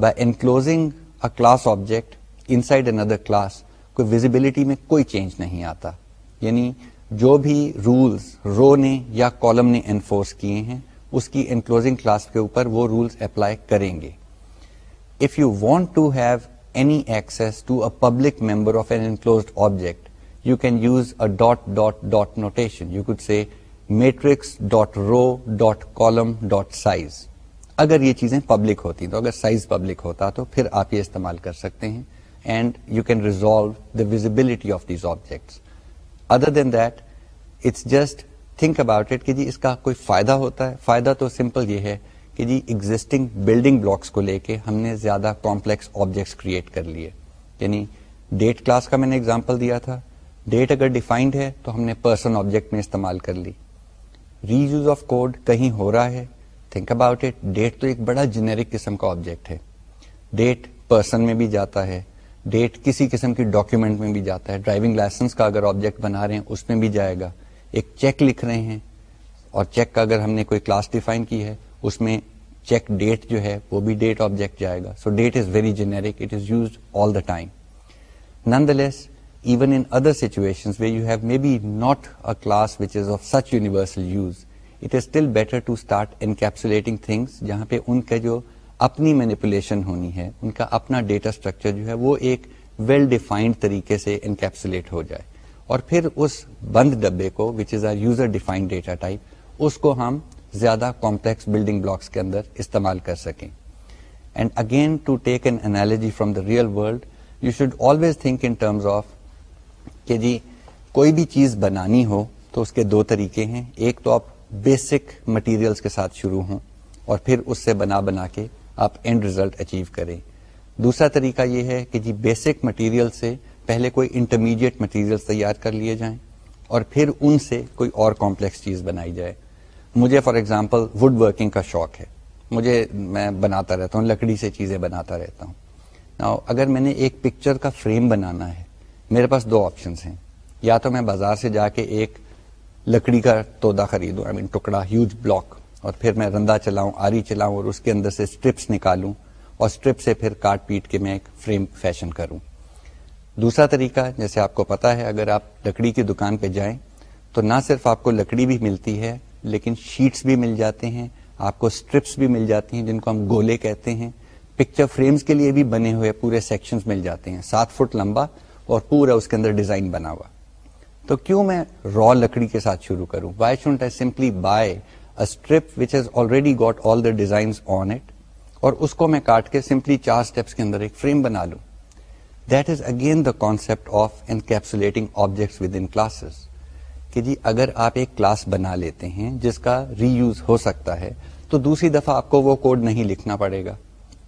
By enclosing a class object inside another class کوئی ویزیبلٹی میں کوئی چینج نہیں آتا۔ یعنی جو بھی رولس رو نے یا کالم نے انفورس کیے ہیں، اس کی انکلوزنگ کلاس کے اوپر وہ رولس اپلائی کریں گے۔ If you want to have any access to a public member of an enclosed object you can use a dot dot dot notation you could say matrix dot row dot column dot size اگر یہ چیزیں public ہوتی تو اگر size public ہوتا تو پھر آپ یہ استعمال کر سکتے ہیں and you can resolve the visibility of these objects other than that it's just think about it کہ جی اس کا کوئی فائدہ ہوتا ہے. فائدہ تو سمپل یہ ہے کہ جی ایگزٹنگ بلڈنگ بلاکس کو لے کے ہم نے زیادہ کمپلیکس آبجیکٹس کریٹ کر لیے. یعنی ڈیٹ کلاس کا میں نے اگزامپل دیا تھا. ڈیٹ اگر ڈیفائنڈ ہے تو ہم نے پرسن آبجیکٹ میں استعمال کر لی۔ ری یوز آف کوڈ کہیں ہو رہا ہے۔ تھنک اباؤٹ اٹ ڈیٹ تو ایک بڑا جنیرک قسم کا آبجیکٹ ہے۔ ڈیٹ پرسن میں بھی جاتا ہے۔ ڈیٹ کسی قسم کی ڈاکیومنٹ میں بھی جاتا ہے۔ ڈرائیونگ لائسنس کا اگر آبجیکٹ بنا رہے ہیں، اس میں بھی جائے گا۔ ایک چیک لکھ رہے ہیں۔ اور چیک کا اگر ہم نے کوئی کلاس ڈیفائن کی ہے، اس میں چیک ڈیٹ جو ہے، وہ بھی ڈیٹ آبجیکٹ جائے گا۔ So that is very generic it is use all the time nonetheless even in other situation where you have maybe not a class which is of such universal use it is still better to start encapsulating things جہاں پہ ان کا جو اپنی manipulation ہونی ہے ان کا اپنا data structure جو ہے وہ ایک ویل ڈیفائنڈ طریقے سے انکیپسولیٹ ہو جائے اور پھر اس بند ڈبے کو which is are user defined data type اس کو ہم زیادہ کمپلیکس بلڈنگ بلاکس کے اندر استعمال کر سکیں and again to take an analogy from the real world you should always think in terms of کہ جی کوئی بھی چیز بنانی ہو تو اس کے دو طریقے ہیں۔ ایک تو آپ بیسک مٹیریلس کے ساتھ شروع ہوں اور پھر اس سے بنا بنا کے آپ اینڈ ریزلٹ اچیو کریں۔ دوسرا طریقہ یہ ہے کہ جی بیسک مٹیریل سے پہلے کوئی انٹرمیڈیٹ مٹیریل تیار کر لیے جائیں اور پھر ان سے کوئی اور کمپلیکس چیز بنائی جائے۔ مجھے فار ایگزامپل وڈ ورکنگ کا شوق ہے۔ مجھے میں بناتا رہتا ہوں لکڑی سے چیزیں بناتا رہتا ہوں۔ Now, اگر میں نے ایک پکچر کا فریم بنانا ہے میرے پاس دو آپشنس ہیں۔ یا تو میں بازار سے جا کے ایک لکڑی کا تودا خریدوں آئی مین ٹکڑا ہیوج بلاک اور پھر میں رندا چلاؤں، آری چلاؤں اور اس کے اندر سے اسٹرپس نکالوں اور اسٹرپ سے پھر کاٹ پیٹ کے میں ایک فریم فیشن کروں۔ دوسرا طریقہ، جیسے آپ کو پتا ہے، اگر آپ لکڑی کی دکان پہ جائیں تو نہ صرف آپ کو لکڑی بھی ملتی ہے، لیکن شیٹس بھی مل جاتے ہیں، آپ کو اسٹرپس بھی مل جاتی ہیں، جن کو ہم گولے کہتے ہیں۔ پکچر فریمز کے لیے بھی بنے ہوئے پورے سیکشنز مل جاتے ہیں۔ سات فٹ لمبا اور پورا اس کے اندر ڈیزائن بنا ہوا۔ تو کیوں میں را لکڑی کے ساتھ شروع کروں؟ Why shouldn't I simply buy strip which has already got all the design on it اور اس کو میں کاٹ کے سمپلی چار اسٹیپس کے اندر ایک فریم بنا لوں؟ That is again the concept of encapsulating objects within classes کہ جی اگر آپ ایک کلاس بنا لیتے ہیں جس کا ری یوز ہو سکتا ہے، تو دوسری دفعہ آپ کو وہ کوڈ نہیں لکھنا پڑے گا۔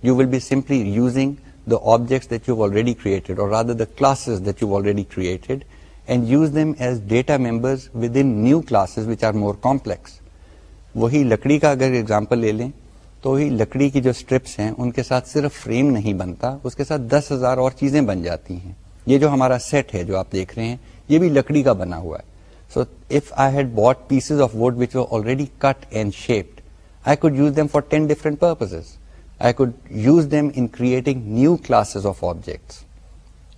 You will be simply using the objects that you already created or rather the classes that you already created and use them as data members within new classes which are more complex وہی لکڑی کا اگر example لے لیں تو وہی لکڑی کی جو اسٹرپس ہیں ان کے ساتھ صرف فریم نہیں بنتا اس کے ساتھ دس ہزار اور چیزیں بن جاتی ہیں یہ جو ہمارا سیٹ ہے جو آپ دیکھ رہے ہیں یہ بھی لکڑی کا بنا ہوا ہے so if I had what pieces of wood which already cut and shaped I could use them for ten different purpose I could use them in creating new classes of objects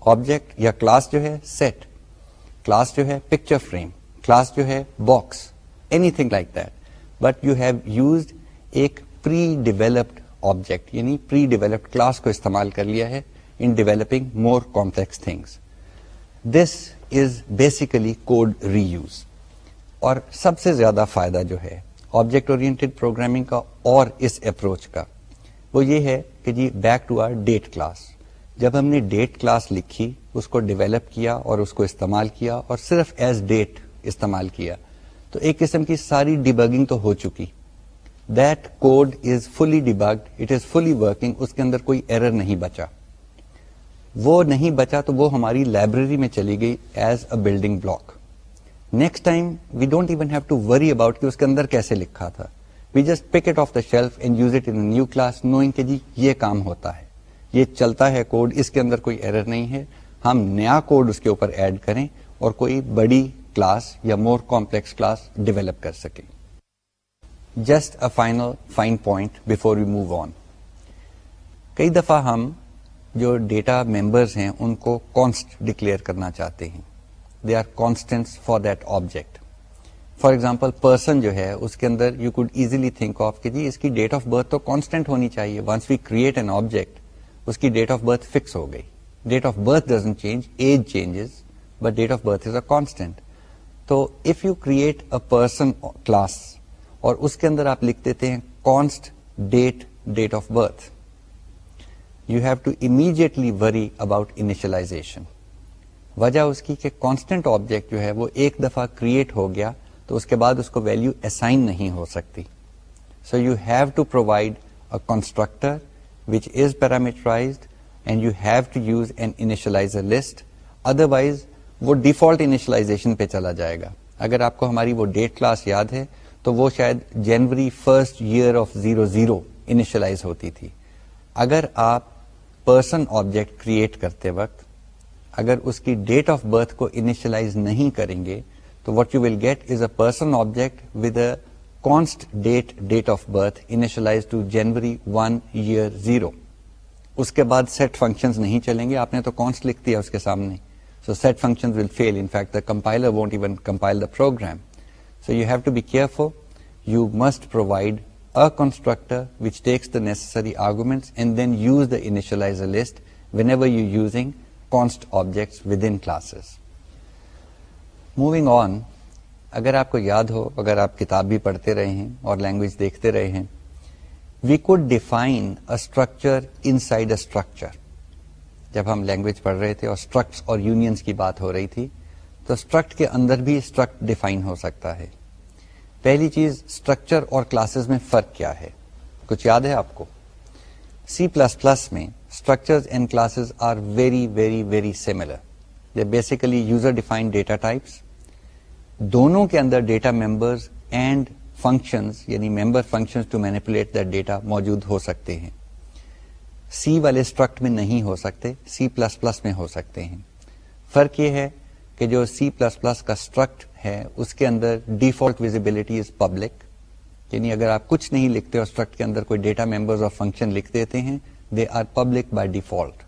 object یا class جو ہے seat class جو ہے picture frame class جو ہے box anything like that but you have used ایک pre developed object یعنی پری developed class کو استعمال کر لیا ہے in developing more complex things this is basically code reuse اور سب سے زیادہ فائدہ جو ہے آبجیکٹ اورینٹیڈ پروگرامنگ کا اور اس اپروچ کا. وہ یہ ہے کہ جی back to our date class جب ہم نے ڈیٹ کلاس لکھی، اس کو ڈیولپ کیا اور اس کو استعمال کیا اور صرف ایز ڈیٹ استعمال کیا، تو ایک قسم کی ساری ڈیبگنگ تو ہو چکی۔ That code is fully debugged it is fully working اس کے اندر کوئی ایرر نہیں بچا۔ وہ نہیں بچا تو وہ ہماری لائبریری میں چلی گئی as a building block next time we don't even have to worry about کہ اس کے اندر کیسے لکھا تھا۔ We just pick it off the shelf and use it in new class knowing کہ جی یہ کام ہوتا ہے یہ چلتا ہے کوڈ اس کے اندر کوئی ایرر نہیں ہے ہم نیا کوڈ اس کے اوپر ایڈ کریں اور کوئی بڑی کلاس یا مور کمپلیکس کلاس ڈیولپ کر سکیں just a final fine point before you move on کئی دفعہ ہم جو ڈیٹا ممبرز ہیں ان کو کانسٹ ڈکلیئر کرنا چاہتے ہیں they are constant for that object for example person جو ہے، اس کے اندر you could easily think of کہ جی اس کی ڈیٹ آف برتھ تو کانسٹینٹ ہونی چاہیے. Once we create an object اس کی ڈیٹ آف برتھ فکس ہو گئی. Date of birth doesn't change age changes but date of birth is a constant تو if you create a person class اور اس کے اندر آپ لکھ دیتے ہیں const date date of birth you have to immediately worry about initialization وجہ اس کی کہ کانسٹینٹ آبجیکٹ جو ہے وہ ایک دفعہ کریٹ ہو گیا تو اس کے بعد اس کو ویلو اسائن نہیں ہو سکتی۔ So you have to provide a constructor which is parameterized and you have to use an initializer list otherwise وہ ڈیفالٹ انیشلائزیشن پہ چلا جائے گا۔ اگر آپ کو ہماری وہ ڈیٹ کلاس یاد ہے تو وہ شاید January first year of zero zero initialize ہوتی تھی۔ اگر آپ پرسن آبجیکٹ کریٹ کرتے وقت اگر اس کی ڈیٹ آف برتھ کو انیشلائز نہیں کریں گے تو what you will get is a person object with a const date date of birth initialize to January one year zero اس کے بعد سیٹ فنکشن نہیں چلیں گے آپ نے تو کانسٹ لکھ دیا اس کے سامنے so set function will fail in fact the compiler won't even compile the program so you have to be careful you must provide a constructor which takes the necessary argument and then use the initialize list whenever you using const object within classes moving on اگر آپ کو یاد ہو، اگر آپ کتاب بھی پڑھتے رہے ہیں اور لینگویج دیکھتے رہے ہیں we could define structure inside a structure جب ہم لینگویج پڑھ رہے تھے اور اسٹرکٹ اور یونینس کی بات ہو رہی تھی، تو اسٹرکٹ کے اندر بھی اسٹرکٹ ڈیفائن ہو سکتا ہے۔ پہلی چیز اسٹرکچر اور کلاسز میں فرق کیا ہے؟ کچھ یاد ہے آپ کو؟ سی پلس پلس میں structure and classes are very very very similar basically user defined data types دونوں کے اندر ڈیٹا ممبرز اینڈ فنکشنز یعنی member function to manipulate the data موجود ہو سکتے ہیں۔ سی والے اسٹرکٹ میں نہیں ہو سکتے سی پلس پلس میں ہو سکتے ہیں۔ فرق یہ ہے کہ جو سی پلس پلس کا اسٹرکٹ ہے، اس کے اندر ڈیفالٹ ویزیبلٹی از پبلک یعنی اگر آپ کچھ نہیں لکھتے اور اسٹرکٹ کے اندر کوئی ڈیٹا ممبرز اور فنکشن لکھ دیتے ہیں they are public by default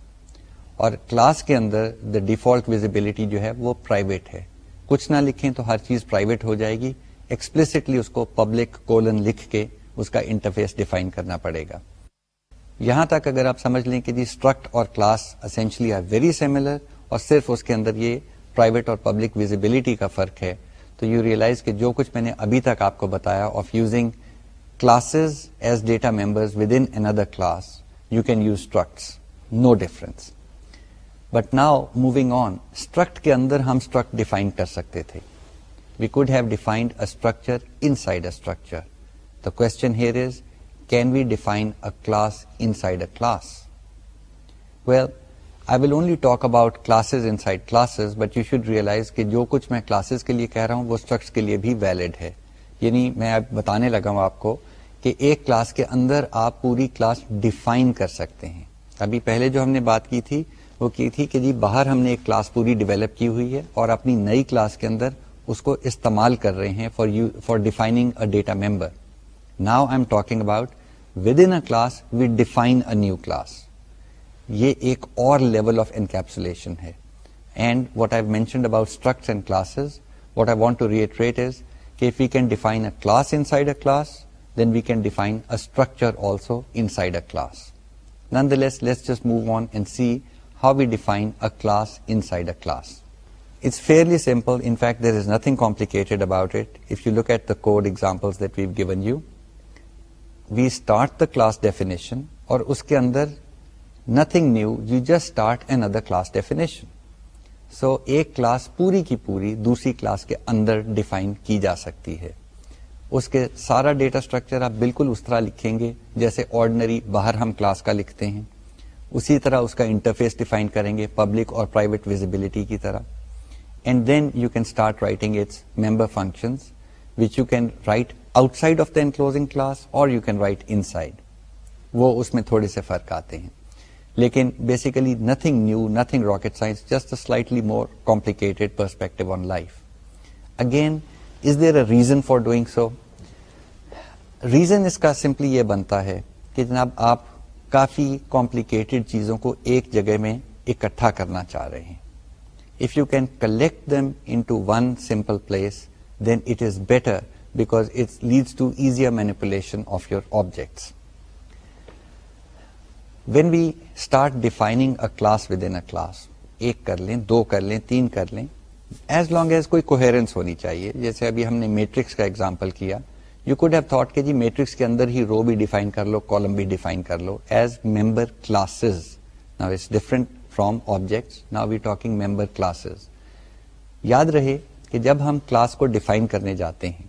اور کلاس کے اندر دا ڈیفالٹ ویزیبلٹی جو ہے، وہ پرائیویٹ ہے۔ کچھ نہ لکھیں تو ہر چیز پرائیویٹ ہو جائے گی۔ ایکسپلسٹلی اس کو پبلک کولن لکھ کے اس کا انٹرفیس ڈیفائن کرنا پڑے گا۔ یہاں تک اگر آپ سمجھ لیں کہ جی اسٹرکٹ اور class essentially are very similar اور صرف اس کے اندر یہ پرائیویٹ اور پبلک ویزیبلٹی کا فرق ہے، تو یو ریئلائز کہ جو کچھ میں نے ابھی تک آپ کو بتایا of using classes as data members within another class you can use structs no difference but now moving on struct کے اندر ہم اسٹرکٹ ڈیفائن کر سکتے تھے we could have defined a structure inside a structure the question here is can we define a class inside a class well I will only talk about classes inside classes but you should realize کہ جو کچھ میں classes کے لیے کہہ رہا ہوں وہ اسٹرکس کے لیے بھی ویلڈ ہے یعنی میں اب بتانے لگا ہوں آپ کو کہ ایک کلاس کے اندر آپ پوری کلاس ڈیفائن کر سکتے ہیں ابھی پہلے جو ہم نے بات کی تھی وہ کی تھی کہ جی باہر ہم نے ایک کلاس پوری ڈیولپ کی ہوئی ہے اور اپنی نئی کلاس کے اندر اس کو استعمال کر رہے ہیں for you for defining a data member now I am talking about within a class we define a new class یہ ایک اور لیول آف انکیپسولیشن ہے. And what I mentioned about structure and classes what I want to reiterate is کہ if we can define a class inside a class, then we can define a structure also inside a class. Nonetheless, let's just move on and see how we define a class inside a class. It's fairly simple. In fact, there is nothing complicated about it. If you look at the code examples that we've given you, we start the class definition, or uske andar nothing new, you just start another class definition. So so, ایک class پوری کی پوری دوسری class کے اندر define کی جا سکتی ہے اس کے سارا ڈیٹا اسٹرکچر آپ بالکل اس طرح لکھیں گے جیسے آرڈنری باہر ہم کلاس کا لکھتے ہیں اسی طرح اس کا انٹرفیس ڈیفائن کریں گے پبلک اور پرائیویٹ ویزیبلٹی کی طرح. And then you can start writing its member function which you can write outside of the enclosing class or you can write inside وہ اس میں تھوڑے سے فرق آتے ہیں۔ لیکن basically nothing new nothing rocket science just slightly more complicated perspective on life again is there a reason for doing so reason اس کا سمپلی یہ بنتا ہے کہ جناب آپ کافی کمپلیکیٹڈ چیزوں کو ایک جگہ میں اکٹھا کرنا چاہ رہے ہیں۔ If you can collect them into one simple place then it is better because it leads to easier manipulation of your objects when we start defining a class within a class ایک کر لیں دو کر لیں تین کر لیں as long as کوئی کوہرنس ہونی چاہیے جیسے ابھی ہم نے میٹرکس کا ایگزامپل کیا یو کوڈ ہیو تھاٹ کہ جی میٹرکس کے اندر ہی رو بھی ڈیفائن کر لو کالم بھی ڈیفائن کر لو as member classes now it's different from objects now we talking member classes یاد رہے کہ جب ہم کلاس کو ڈیفائن کرنے جاتے ہیں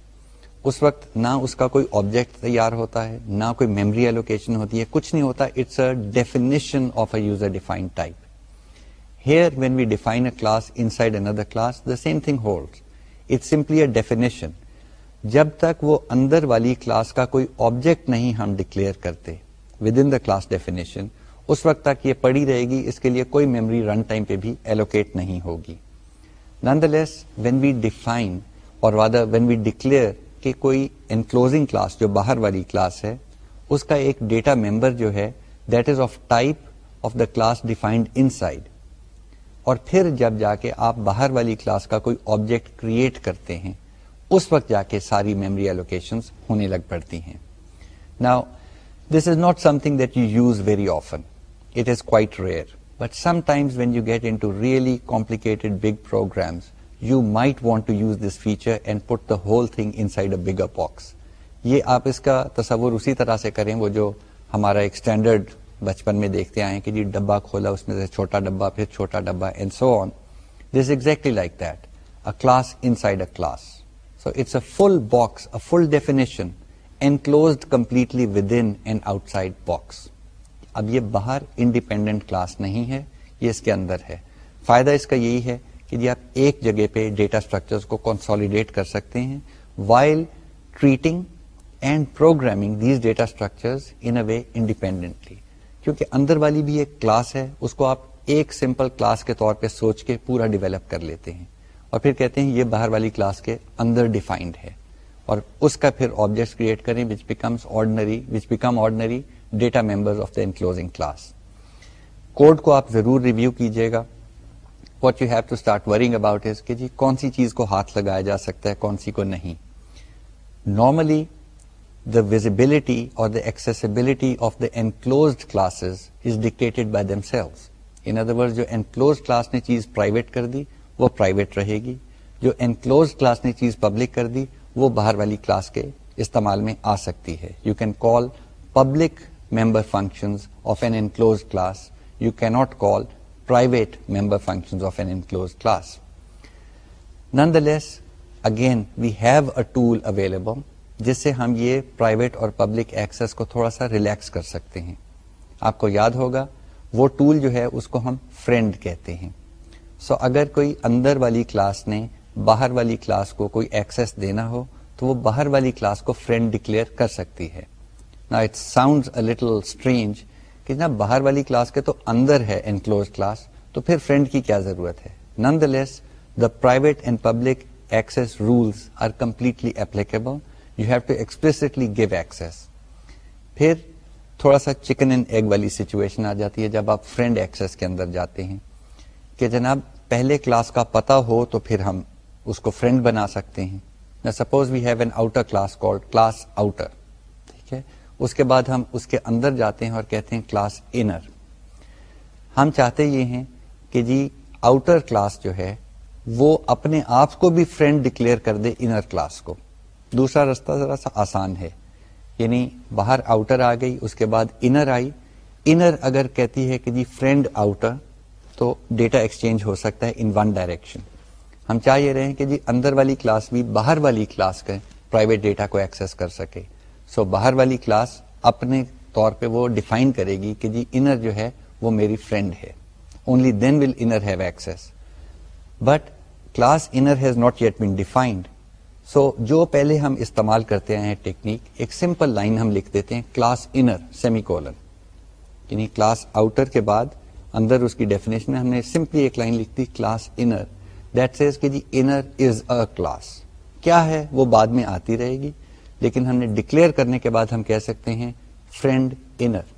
اس وقت نہ اس کا کوئی آبجیکٹ تیار ہوتا ہے نہ کوئی میموری ایلوکیشن ہوتی ہے کچھ نہیں ہوتا it's a definition of a user defined type here when we define a class inside another class the same thing hold it simply a definition جب تک وہ اندر والی کلاس کا کوئی آبجیکٹ نہیں ہم ڈکلیئر کرتے within the class definition اس وقت تک یہ پڑی رہے گی، اس کے لیے کوئی میموری رن ٹائم پہ بھی ایلوکیٹ نہیں ہوگی۔ None the less when we define اور وادر وین وی ڈکلیئر کہ کوئی انکلوزنگ کلاس جو باہر والی کلاس ہے، اس کا ایک ڈیٹا ممبر جو ہے that is of type of the class defined inside اور پھر جب جا کے آپ باہر والی کلاس کا کوئی آبجیکٹ کریٹ کرتے ہیں اس وقت جا کے ساری میموری ایلوکیشن ہونے لگ پڑتی ہیں۔ نا this is not something that you use very often it is quite rare but sometimes when you get into really complicated big programs you might want to use this feature and put the whole thing inside a bigger box یہ آپ اس کا تصور اسی طرح سے کریں، وہ جو ہمارا ایک اسٹینڈرڈ بچپن میں دیکھتے آئے کہ جی ڈبا کھولا، اس میں سے چھوٹا ڈبا پھر چھوٹا ڈبا and so on this exactly like that a class inside a class so it's a full box a full definition enclosed completely within and outside box اب یہ باہر انڈیپینڈنٹ کلاس نہیں ہے، یہ اس کے اندر ہے۔ فائدہ اس کا یہی ہے کہ جی آپ ایک جگہ پہ ڈیٹا اسٹرکچر کو کنسالیڈیٹ کر سکتے ہیں while treating and programming these data structure in a way independently کیونکہ اندر والی بھی ایک کلاس ہے، اس کو آپ ایک سمپل کلاس کے طور پہ سوچ کے پورا ڈیولپ کر لیتے ہیں۔ اور پھر کہتے ہیں یہ باہر والی کلاس کے اندر ڈیفائنڈ ہے۔ اور اس کا پھر آبجیکٹ کریٹ کریں which becomes ordinary which become ordinary data member of the enclosing class code کو آپ ضرور ریویو کیجیے گا۔ What you have to start worrying about is کہ جی کون سی چیز کو ہاتھ لگایا جا سکتا ہے، کون سی کو نہیں۔ نارملی دا ویزیبلٹی اور the accessibility of the enclosed classes is dictated by themselves in other word جو انکلوز کلاس نے چیز پرائیویٹ کر دی وہ پرائیویٹ رہے گی۔ جو انکلوز کلاس نے چیز پبلک کر دی وہ باہر والی کلاس کے استعمال میں آ سکتی ہے۔ You can call public member function of an enclose class you cannot call private member functions of an enclosed class. Nonetheless, again, we have a tool available جس سے ہم یہ پرائیویٹ اور پبلک ایکسس کو تھوڑا سا ریلیکس کر سکتے ہیں۔ آپ کو یاد ہوگا وہ ٹول جو ہے اس کو ہم فرینڈ کہتے ہیں۔ سو so, اگر کوئی اندر والی کلاس نے باہر والی کلاس کو کوئی ایکسس دینا ہو تو وہ باہر والی کلاس کو فرینڈ ڈکلیئر کر سکتی ہے۔ نا اٹ ساؤنڈ لٹل اسٹرینج کہ جناب باہر والی کلاس کے تو اندر ہے انکلوز کلاس تو پھر فرینڈ کی کیا ضرورت ہے؟ Nonetheless the private and public access rules are completely applicable you have to explicitly give access پھر تھوڑا سا چکن اینڈ ایگ والی سچویشن آ جاتی ہے جب آپ فرینڈ ایکسس کے اندر جاتے ہیں۔ کہ جناب پہلے کلاس کا پتا ہو تو پھر ہم اس کو فرینڈ بنا سکتے ہیں۔ Suppose we have an outer class called class outer ٹھیک ہے؟ اس کے بعد ہم اس کے اندر جاتے ہیں اور کہتے ہیں کلاس انر ہم چاہتے یہ ہیں کہ جی آؤٹر کلاس جو ہے وہ اپنے آپ کو بھی فرینڈ ڈکلیئر کر دے انر کلاس کو۔ دوسرا رستہ ذرا سا آسان ہے۔ یعنی باہر آؤٹر آ گئی، اس کے بعد انر آئی۔ انر اگر کہتی ہے کہ جی فرینڈ آؤٹر تو ڈیٹا ایکسچینج ہو سکتا ہے ان ون ڈائریکشن ہم چاہ یہ رہے ہیں کہ جی اندر والی کلاس بھی باہر والی کلاس کے پرائیویٹ ڈیٹا کو ایکسس کر سکے. سو so, باہر والی کلاس اپنے طور پہ وہ ڈیفائن کرے گی کہ جی انر جو ہے وہ میری فرینڈ ہے. Only then will inner have access but class inner has not yet been defined so جو پہلے ہم استعمال کرتے ہیں ٹیکنیک ایک سمپل لائن ہم لکھ دیتے ہیں کلاس انر سیمی کولن یعنی کلاس آؤٹر کے بعد اندر اس کی ڈیفینیشن میں ہم نے سمپلی ایک لائن لکھ دی کلاس انر دیٹ سیز کہ جی انر از اے کلاس کیا ہے؟ وہ بعد میں آتی رہے گی. لیکن ہم نے ڈکلیئر کرنے کے بعد ہم کہہ سکتے ہیں friend inner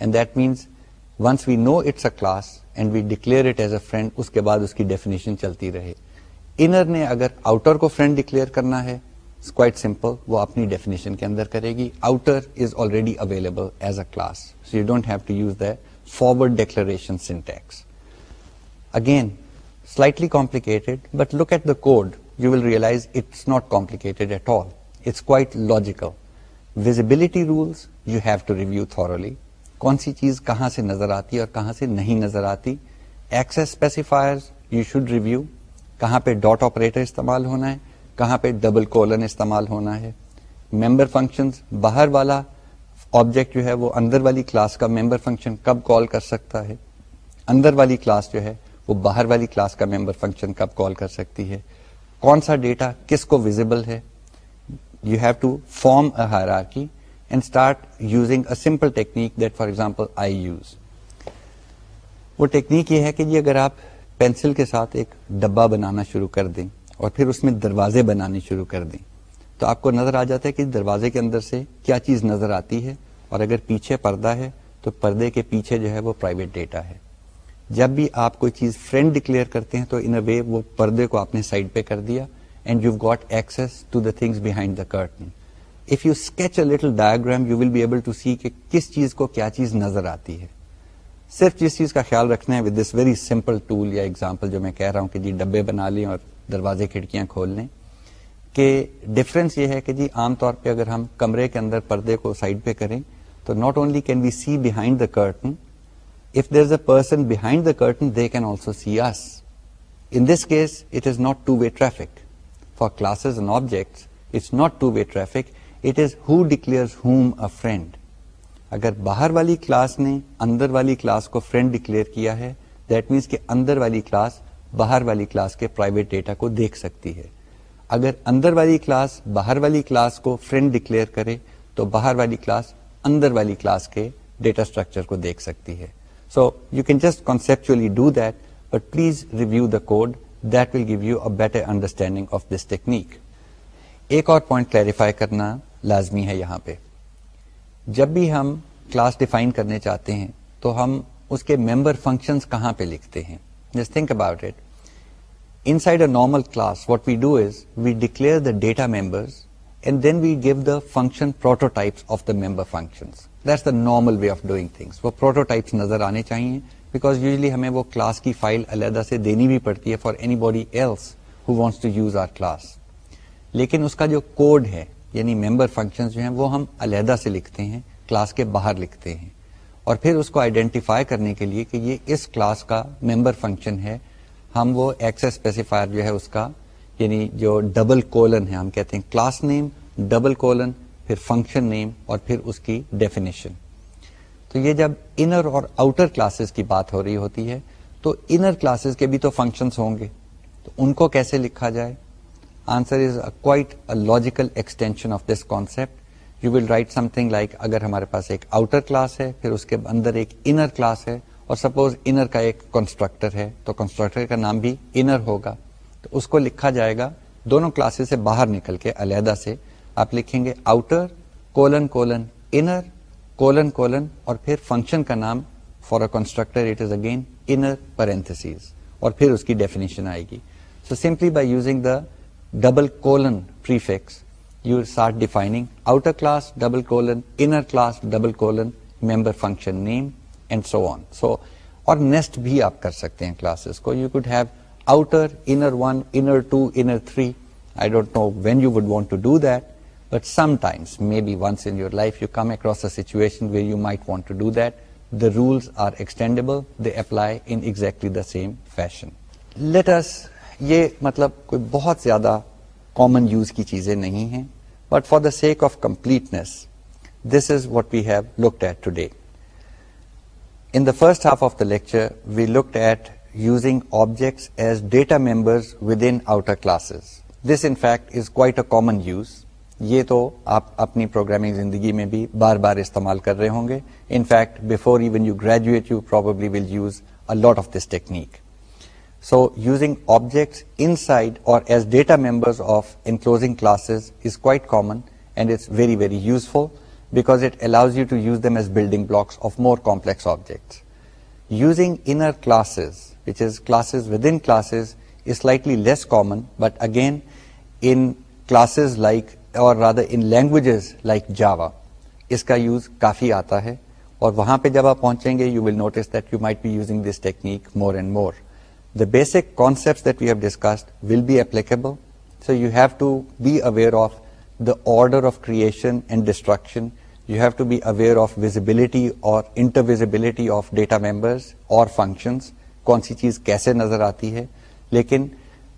and that means once we know it's a class and we declare it as a friend اس کے بعد اس کی ڈیفینیشن چلتی رہے. انر نے اگر آؤٹر کو فرینڈ ڈکلیئر کرنا ہے کوائٹ سمپل وہ اپنی ڈیفینیشن کے اندر کرے گی. Outer is already available as a class so you don't have to use the forward declaration syntax again slightly complicated but look at the code you will realise it's not complicated at all it's quite logical visibility rules you have to review thoroughly کون سی چیز کہاں سے نظر آتی اور کہاں سے نہیں نظر آتی access specifier you should review کہاں پہ ڈاٹ آپریٹر استعمال ہونا ہے کہاں پہ ڈبل کولن استعمال ہونا ہے ممبر فنکشن باہر والا آبجیکٹ جو ہے وہ اندر والی کلاس کا ممبر فنکشن کب کال کر سکتا ہے؟ اندر والی کلاس جو ہے وہ باہر والی کلاس کا ممبر فنکشن کب کال کر سکتی ہے؟ کون سا ڈیٹا کس کو ویزیبل ہے؟ You have to form a hierarchy and start using a simple technique that for example I use وہ ٹیکنیک یہ ہے کہ جی اگر آپ پینسل کے ساتھ ایک ڈبا بنانا شروع کر دیں اور پھر اس میں دروازے بنانے شروع کر دیں تو آپ کو نظر آ جاتا ہے کہ دروازے کے اندر سے کیا چیز نظر آتی ہے اور اگر پیچھے پردہ ہے تو پردے کے پیچھے جو ہے وہ پرائیویٹ ڈیٹا ہے۔ جب بھی آپ کوئی چیز فرینڈ ڈکلیئر کرتے ہیں تو ان اے وے وہ پردے کو آپ نے سائڈ پہ کر دیا and you got access to the things behind the curtain if you sketch a little diagram you will be able to see کہ کس چیز کو کیا چیز نظر آتی ہے۔ صرف جس چیز کا خیال رکھنا ہے with this very simple tool یا ایگزامپل جو میں کہہ رہا ہوں کہ جی ڈبے بنا لیں اور دروازے کھڑکیاں کھول لیں۔ کہ ڈفرینس یہ ہے کہ جی عام طور پہ اگر ہم کمرے کے اندر پردے کو سائڈ پہ کریں تو not only can we see behind the curtain if there is a person behind the curtain they can also see us in this case it is not two way traffic for classes and objects it's not two way traffic it is who declare whom a friend اگر باہر والی class نے اندر والی class کو friend declare کیا ہے that means کہ اندر والی کلاس باہر والی کلاس کے پرائیویٹ ڈیٹا کو دیکھ سکتی ہے اگر اندر والی کلاس باہر والی کلاس کو فرینڈ ڈکلیئر کرے، تو باہر والی کلاس اندر والی کلاس کے ڈیٹا اسٹرکچر کو دیکھ سکتی ہے۔ So you can just conceptually do that but please review the code that will give you a better understanding of this technique ایک اور پوائنٹ کلیریفائی کرنا لازمی ہے یہاں پہ۔ جب بھی ہم کلاس ڈیفائن کرنے چاہتے ہیں، تو ہم اس کے ممبر فنکشن کہاں پہ لکھتے ہیں؟ Just think about it inside a normal class what we do is we declare the data members and then we give the function prototypes of the member function that's the normal way of doing things وہ prototypes نظر آنے چاہیے because usually ہمیں وہ class کی file علیحدہ سے دینی بھی پڑتی ہے for anybody else who wants to use our class لیکن اس کا جو کوڈ ہے یعنی ممبر فنکشن جو ہیں، وہ ہم علیحدہ سے لکھتے ہیں کلاس کے باہر لکھتے ہیں. اور پھر اس کو آئیڈینٹیفائی کرنے کے لیے کہ یہ اس کلاس کا ممبر فنکشن ہے ہم وہ ایکسس اسپیسیفائر جو ہے اس کا یعنی جو ڈبل کولن ہے، ہم کہتے ہیں کلاس نیم ڈبل کولن پھر فنکشن نیم اور پھر اس کی ڈیفینیشن تو یہ جب انر اور آؤٹر کلاسز کی بات ہو رہی ہوتی ہے، تو انر کلاسز کے بھی تو فنکشنز ہوں گے۔ تو ان کو کیسے لکھا جائے؟ Answer is quite logical extension of this concept you will write something like اگر ہمارے پاس ایک آؤٹر کلاس ہے، پھر اس کے اندر ایک انر کلاس ہے اور سپوز انر کا ایک کنسٹرکٹر ہے، تو کنسٹرکٹر کا نام بھی انر ہوگا۔ تو اس کو لکھا جائے گا، دونوں کلاسز سے باہر نکل کے علیحدہ سے۔ آپ لکھیں گے outer colon colon inner colon colon اور پھر فنکشن کا نام for a constructor it is again inner parentheses اور پھر اس کی ڈیفینیشن آئے گی۔ So simply by using the double colon prefix you start defining outer class double colon inner class double colon member function name and so on so اور nest بھی آپ کر سکتے ہیں کلاسز کو. You could have outer inner one inner two inner three I don't know when you would want to do that but sometimes maybe once in your life you come across situation where you might want to do that the rules are extendable they apply in exactly the same fashion let's یہ مطلب کوئی بہت زیادہ common use کی چیزیں نہیں ہیں but for the sake of completeness this is what we have looked at today in the first half of the lecture we looked at using objects as data members within outer classes this in fact is quite a common use یہ تو آپ اپنی programming زندگی میں بھی بار بار استعمال کر رہے ہوں گے in fact before even you graduate you probably will use a lot of this technique So using objects inside or as data members of enclosing classes is quite common, and it's very, very useful because it allows you to use them as building blocks of more complex objects. Using inner classes, which is classes within classes, is slightly less common, but again, in classes like, or rather in languages like Java, iska use kafi aata hai, aur wahan pe jab aap pahunchenge, you will notice that you might be using this technique more and more. The basic concepts that we have discussed will be applicable. So you have to be aware of the order of creation and destruction. You have to be aware of visibility or intervisibility of data members or functions. کون سی چیز کیسے نظر آتی ہے؟ لیکن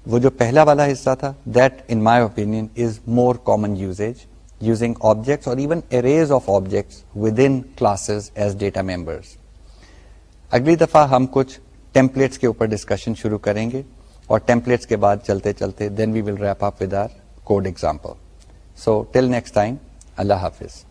وہ جو پہلا والا حصہ تھا that in my opinion is more common usage using objects اور even arrays of objects within classes as data members اگلی دفعہ ہم کچھ ٹیمپلیٹس کے اوپر ڈسکشن شروع کریں گے اور ٹیمپلیٹس کے بعد چلتے چلتے then we will wrap up with our code example so till next time اللہ حافظ.